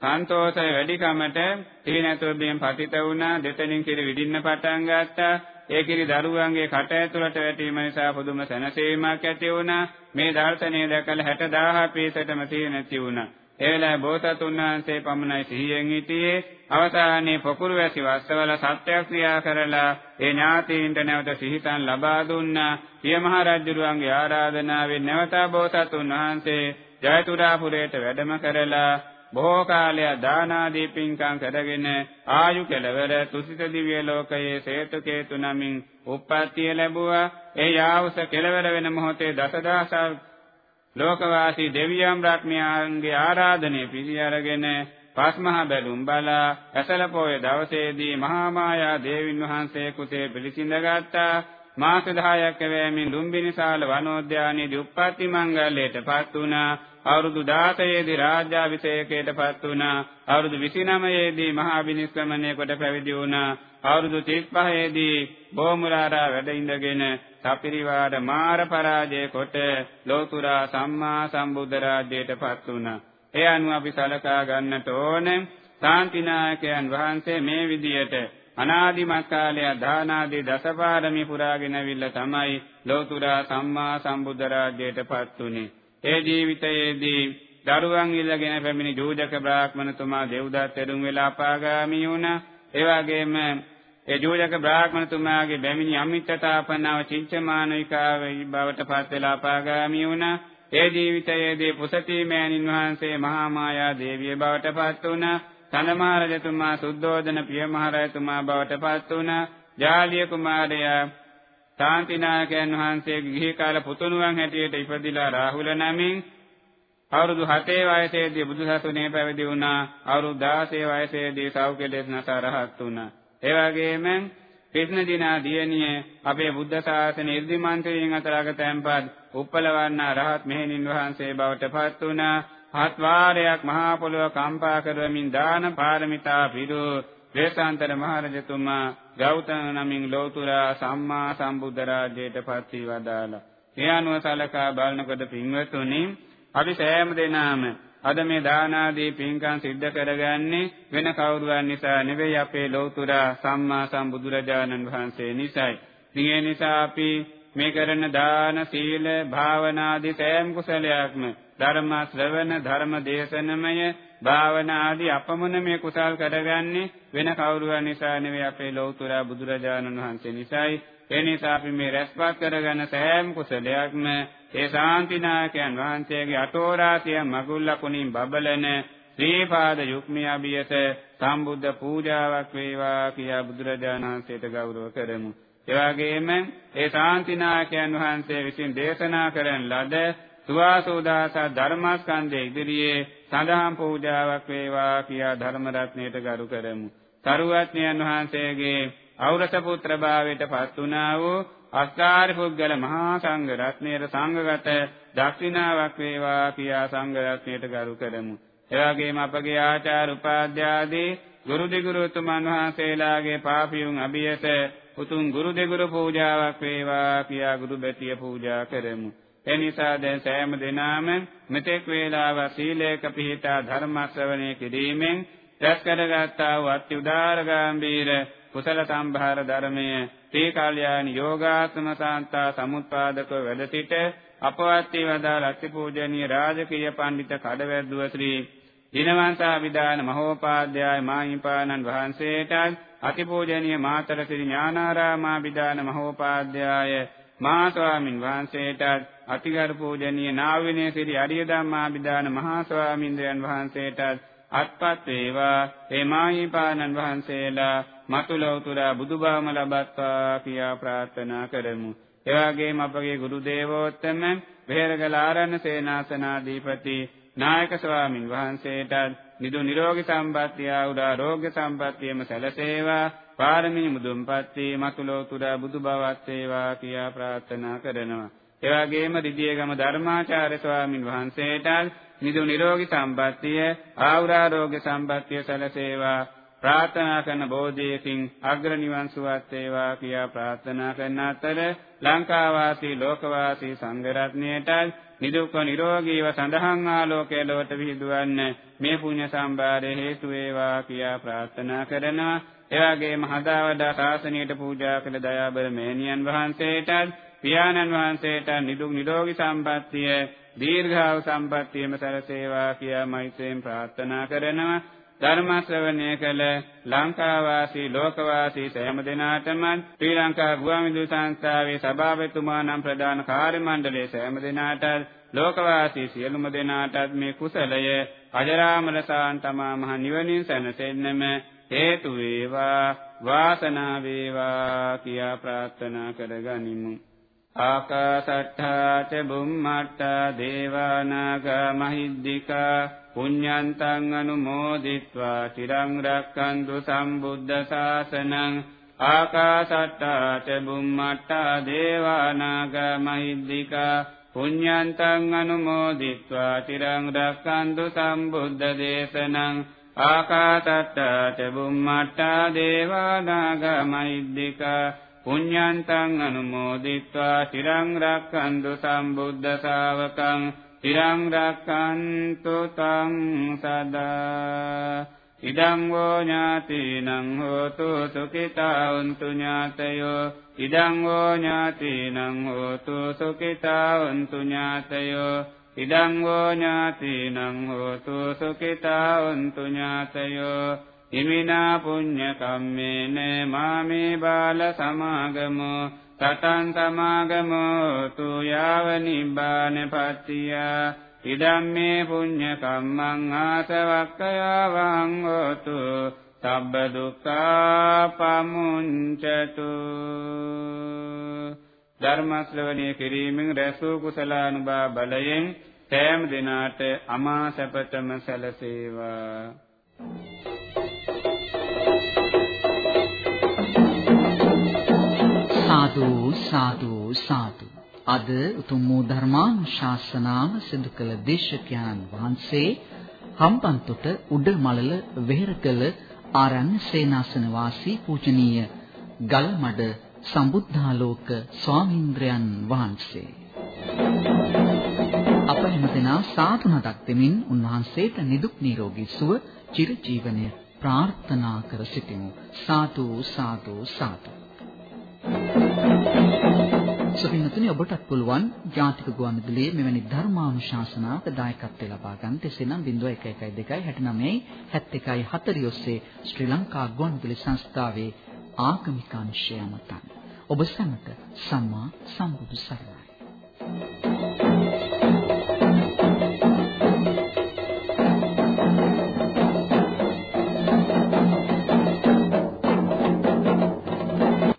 සන්තෝෂය වැඩිකමට තීනතුරුදීන් පතිත වුණා. දෙතනින් කිරි විදින්න පටන් ගත්තා. ඒ කිරි දරුවන්ගේ කට ඇතුළට වැටීම නිසා පුදුම සැනසීමක් ඇති වුණා. මේ දර්ශනය දැකලා 60000 පිරිසටම තීනති වුණා. ඒ වෙලාවේ බෝසතුන් වහන්සේ පමණයි සිහියෙන් හිටියේ. අවසානයේ පොකුරු වැසි වස්සවල සත්‍යක්‍රියා කරලා ඒ ඥාතීන්ට නැවත සිහිතන් ලබා දුන්නා. පිය මහ රජුරුවන්ගේ ආරාධනාවෙන් නැවත බෝසතුන් වහන්සේ ජයතුරාපුරයට වැඩම කරලා බොහෝ කාලයක් දාන ආදී පින්කම් කරගෙන ආයු කෙලවර තුසිත දිව්‍ය ලෝකයේ සේතුකේතු නමින් උප්පත්තිය ලැබුවා. ඒ යාවස කෙලවර වෙන මොහොතේ දසදහසක් ලෝකවාසී දෙවියන් බ්‍රහ්මයාන්ගේ ආරාධනය පිළි අරගෙන පස්මහා බැලුම් බලා ඇසල පොය දවසේදී මහා මායා දේවින් වහන්සේ කුසේ පිළිසිඳගත්තා මාස 10ක් වැෑමෙන් ලුම්බිනිසාල වනෝද්‍යානයේදී උප්පත්ති මංගල්‍යයටපත් වුණා. අවුරුදු 16 දී රාජ්‍යාභිෂේකයටපත් වුණා. අවුරුදු 29 දී මහා විනිශ්‍රමණය කොට පැවිදි වුණා. අවුරුදු 35 දී බෝමුලාරා වැඩ ඉඳගෙන සපිරිවාර මාර පරාජය කොට ලෝතුරා සම්මා සම්බුද්ධ රාජ්‍යයටපත් වුණා. ඒ අනුව අපි සලකා ගන්නට ඕනේ සාන්තිනායකයන් වහන්සේ මේ විදියට අනාදිමත් කාලය දානාදී දසපාරමී පුරාගෙන අවිල්ල තමයි ලෝතුරා සම්මා සම්බුද්ධ රාජ්‍යයටපත් උනේ. ඒ ජීවිතයේදී දරුවන් ඉල්ලගෙන පැමිණි ජෝජක බ්‍රාහ්මණතුමා දෙව්දත් තෙරුන් වෙලා අපාගාමී වුණා. ඒ වගේම ඒ ජෝජක බ්‍රාහ්මණතුමාගේ බැමිණි අමිත්තතාපනාව චින්චමානිකාව බවට පත් වෙලා අපාගාමී වුණා. ඒ ජීවිතයේදී පුසතී මෑණින් වහන්සේ මහා මායා දේවිය බවට පත් වුණා. තනමහ රජතුමා සුද්ධෝදන පිය මහ රජතුමා බවට පත් වුණා. ජාලිය කුමාරයා ශාන්තිනායකයන් වහන්සේගේ ගිහි කාල පුතුණුවන් හැටියට ඉපදිලා රාහුල නමින් අවුරුදු 7 වයසේදී බුදුසසුනේ පැවිදි වුණා. අවුරුදු 16 වයසේදී සෞඛ්‍යදේශ නතරහත් වුණා. ඒ වගේම කෘෂ්ණ දිනා දියණිය අපේ බුද්ධ ශාසන ඉර්ධිමන්ත්‍රයෙන් අතරග තැන්පත් උප්පලවන්න රහත් මෙහෙණින් වහන්සේ බවට පත් වුණා. හත් වාරයක් මහා පොළොව කම්පා කරමින් දාන පාරමිතා පිරු වේසාන්තර මහරජතුමා ගෞතම නමින් ලෞතුරා සම්මා සම්බුද්ධ රාජ්‍යයට පත් වී වදාලා. ඒ අනුව සලකා බලනකොට පින්වතුනි අපි සෑම දෙනාම අද මේ දාන ආදී පින්කම් සිද්ධ කරගන්නේ වෙන කවුරුන් නිසා නෙවෙයි අපේ ලෞතුරා සම්මා සම්බුදුරජාණන් වහන්සේ නිසායි. මේ නිසා අපි මේ කරන දාන සීල භාවනා ආදී සෑම කුසලයක්ම ධර්ම ශ්‍රවණ ධර්ම දේශනමය භාවනා ආදී අපමණ මේ කුසල් කරගන්නේ වෙන කවුරුන් නිසා නෙවෙයි අපේ ලෞතර බුදුරජාණන් වහන්සේ නිසායි ඒ නිසා අපි මේ රැස්පත් කරගන්න සෑම කුසලයක්ම ඒ ශාන්තිනායකයන් වහන්සේගේ අටෝරාතිය මගුල් ලකුණින් බබලන ශ්‍රීපාද යුක්මිය අභියත සම්බුද්ධ පූජාවක් වේවා කියා බුදුරජාණන් වහන්සේට ගෞරව කරමු. ඒ වගේම ඒ ශාන්තිනායකයන් වහන්සේ විසින් දේශනා කරන ලද සුවාසෝදාස ධර්මස්කන්ධයේ ඉදිරියේ සඳහන් පූජාවක් වේවා කියා ධර්ම රත්නයට ගරු කරමු. සරුවත්නයන් වහන්සේගේ ඖරස පුත්‍ර භාවයට පත් වුණා වූ අස්කාර පුද්ගල මහා සංඝ රත්නයේ සංඝගත දක්ෂිනාවක් වේවා කියා සංඝ රත්නයට ගරු කරමු. එවැගේම අපගේ ආචාර උපාධ්‍යාදී ගුරු දෙගුරු තුමන් වහන්සේලාගේ පාපියුන් අභියත උතුම් ගුරු දෙගුරු පූජාවක් වේවා කියා ගුරු බැතිය පූජා කරමු. එනිසා දැන් සෑම දිනාම මෙතෙක් වේලාව සීලයක පිහිටා ධර්ම ශ්‍රවණය කිරීමෙන් රැස් කරගත්තා වූ අත්‍යුදාර ගාම්භීර කුසල සම්භාර ධර්මයේ තේ කාල්යානි යෝගාත්ම සාන්තා සමුත්පාදක වැඩ සිට අපවත් වේවදා ලක්ෂ පූජනීය රාජකීය පඬිත කඩවැද්දුව ශ්‍රී දිනවන්තා විදාන මහෝපාද්‍යය මාහිම්පාණන් වහන්සේට අතිපූජනීය මාතර ශ්‍රී ඥානාරාමා විදාන මහෝපාද්‍යය මහා ස්වාමින් වහන්සේට අතිගරු පූජනීය නාවිනේ සිරි අරිය ධම්මාභිදාන මහා ස්වාමින්ද්‍රයන් වහන්සේට අත්පත් වේවා ඒ මාහිපාණන් වහන්සේලා මතුලෞතුරා බුදුබාම ලබත්වා කියා ප්‍රාර්ථනා කරමු. එවාගේම අපගේ ගුරු දේවෝත්තම වෙහෙරගල ආරණ්‍ය සේනාසනාධිපති නායක ස්වාමින් වහන්සේට නිදු නිරෝගී සම්පත්තිය ආරෝග්‍ය සම්පත්තියම සැලසේවා පාරමී මුදුන්පත් වේ මතුලෝතුරා බුදු බවත් වේවා කියා ප්‍රාර්ථනා කරනවා. ඒ වගේම රිදියගම ධර්මාචාර්ය ස්වාමින් වහන්සේට නිදු නිරෝගී සම්පත්තිය ආයුරාෝග්‍ය සම්පත්තිය සැලසේවා ප්‍රාර්ථනා කරන බෝධියකින් අග්‍ර නිවන් සුවත් වේවා කියා ප්‍රාර්ථනා කරන අතර ලංකා වාසී ලෝක වාසී සංඝ රත්නයට නිදුක් නිරෝගීව සඳහන් ආලෝකයේ ලොවට විහිදුවන්න මේ පුණ්‍ය සම්භාරය හේතු වේවා කියා ප්‍රාර්ථනා කරනවා. එවාගේම හදාවදා ශාසනයට පූජා කළ දයාබර මෑණියන් වහන්සේට පියාණන් වහන්සේට නිදුක් නිරෝගී සම්පන්නිය දීර්ඝායු සම්පන්නියම සැලසේවා කියා මෛත්‍රියෙන් ප්‍රාර්ථනා කරනවා. ධර්ම ශ්‍රවණය කළ ලංකා වාසී ලෝක වාසී සෑම දෙනාටම ශ්‍රී ලංකා ගුවන්විදුලි සංස්ථාවේ සභාපතිතුමා නම් ප්‍රධාන කාර්ය මණ්ඩලයේ සෑම දෙනාට ලෝක වාසී සියලුම දෙනාටත් මේ කුසලය අජරාමර සාන්තමා මහ නිවනින් සැනසෙන්නම හේතු වේවා වාසනාව වේවා කියා ප්‍රාර්ථනා කරගනිමු. ආකාසට්ඨා ච බුම්මට්ඨා දේවානාගා මහිද්దికා පුඤ්ඤන්තං අනුමෝදිත්වා. තිරං රක්칸තු සම්බුද්ධ ශාසනං. ආකාසට්ටා ච බුම්මට්ටා දේවානාග මහිද්దికා. පුඤ්ඤන්තං අනුමෝදිත්වා. තිරං රක්칸තු සම්බුද්ධ දේශනං. ආකාසට්ටා ච බුම්මට්ටා දේවානාග මහිද්దికා. පුඤ්ඤන්තං අනුමෝදිත්වා. තිරං රක්칸තු සම්බුද්ධ ශාවකං. තිරං රක්칸තු තං සදා ඉදං වෝ ඥාතිනං හෝතු සුඛිතා උන්තු ඥාතයෝ ඉදං වෝ ඥාතිනං හෝතු සුඛිතා උන්තු ඥාතයෝ ඉදං වෝ ඥාතිනං හෝතු සුඛිතා උන්තු ඥාතයෝ ඉමිනා පුඤ්ඤ කම්මේන මාමේ බාල සමාගමෝ තතං සමාගමෝ තු යාව නිබ්බාන පත්තියා ඉදම්මේ පුඤ්ඤ කම්මං ආසවක්ඛයාවං හෝතු සබ්බ දුක්ඛා පමුංචතු ධර්ම ශ්‍රවණය කිරීමෙන් රැසූ කුසලානුභා බලයෙන් සෑම දිනාට අමා සැපතම සැලසේවා. සාදු සාදු සාදු. අද උතුම් වූ ධර්මානුශාසනාව සිදු කළ දේශකයන් වහන්සේ හම්බන්තොට උඩමලල වෙහෙරකල ආරණ්‍ය සේනාසන වාසී පූජනීය ගල්මඩ සම්බුද්ධාලෝක ස්වාමීන්ද්‍රයන් වහන්සේ. අප හැමදෙනා සාදු නදක් දෙමින් උන්වහන්සේට නිදුක් නිරෝගී සුව චිරජීවනය ප්‍රාර්ථනා කර සිටිමු. සාදු සාදු සාදු. සුපින්නතුනි ඔබටත් පුළුවන් ජාතික ගුවන්විදුලියේ මෙවැනි ධර්මානුශාසනාවක දායකත්වය ලබා ගන්න. එසේනම් 0112 69 71 40 ඔස්සේ ශ්‍රී ලංකා ගුවන්විදුලි සංස්ථාවේ ආගමික අංශය මතන් ඔබ සැමට සම්මා සම්බුදු සරණයි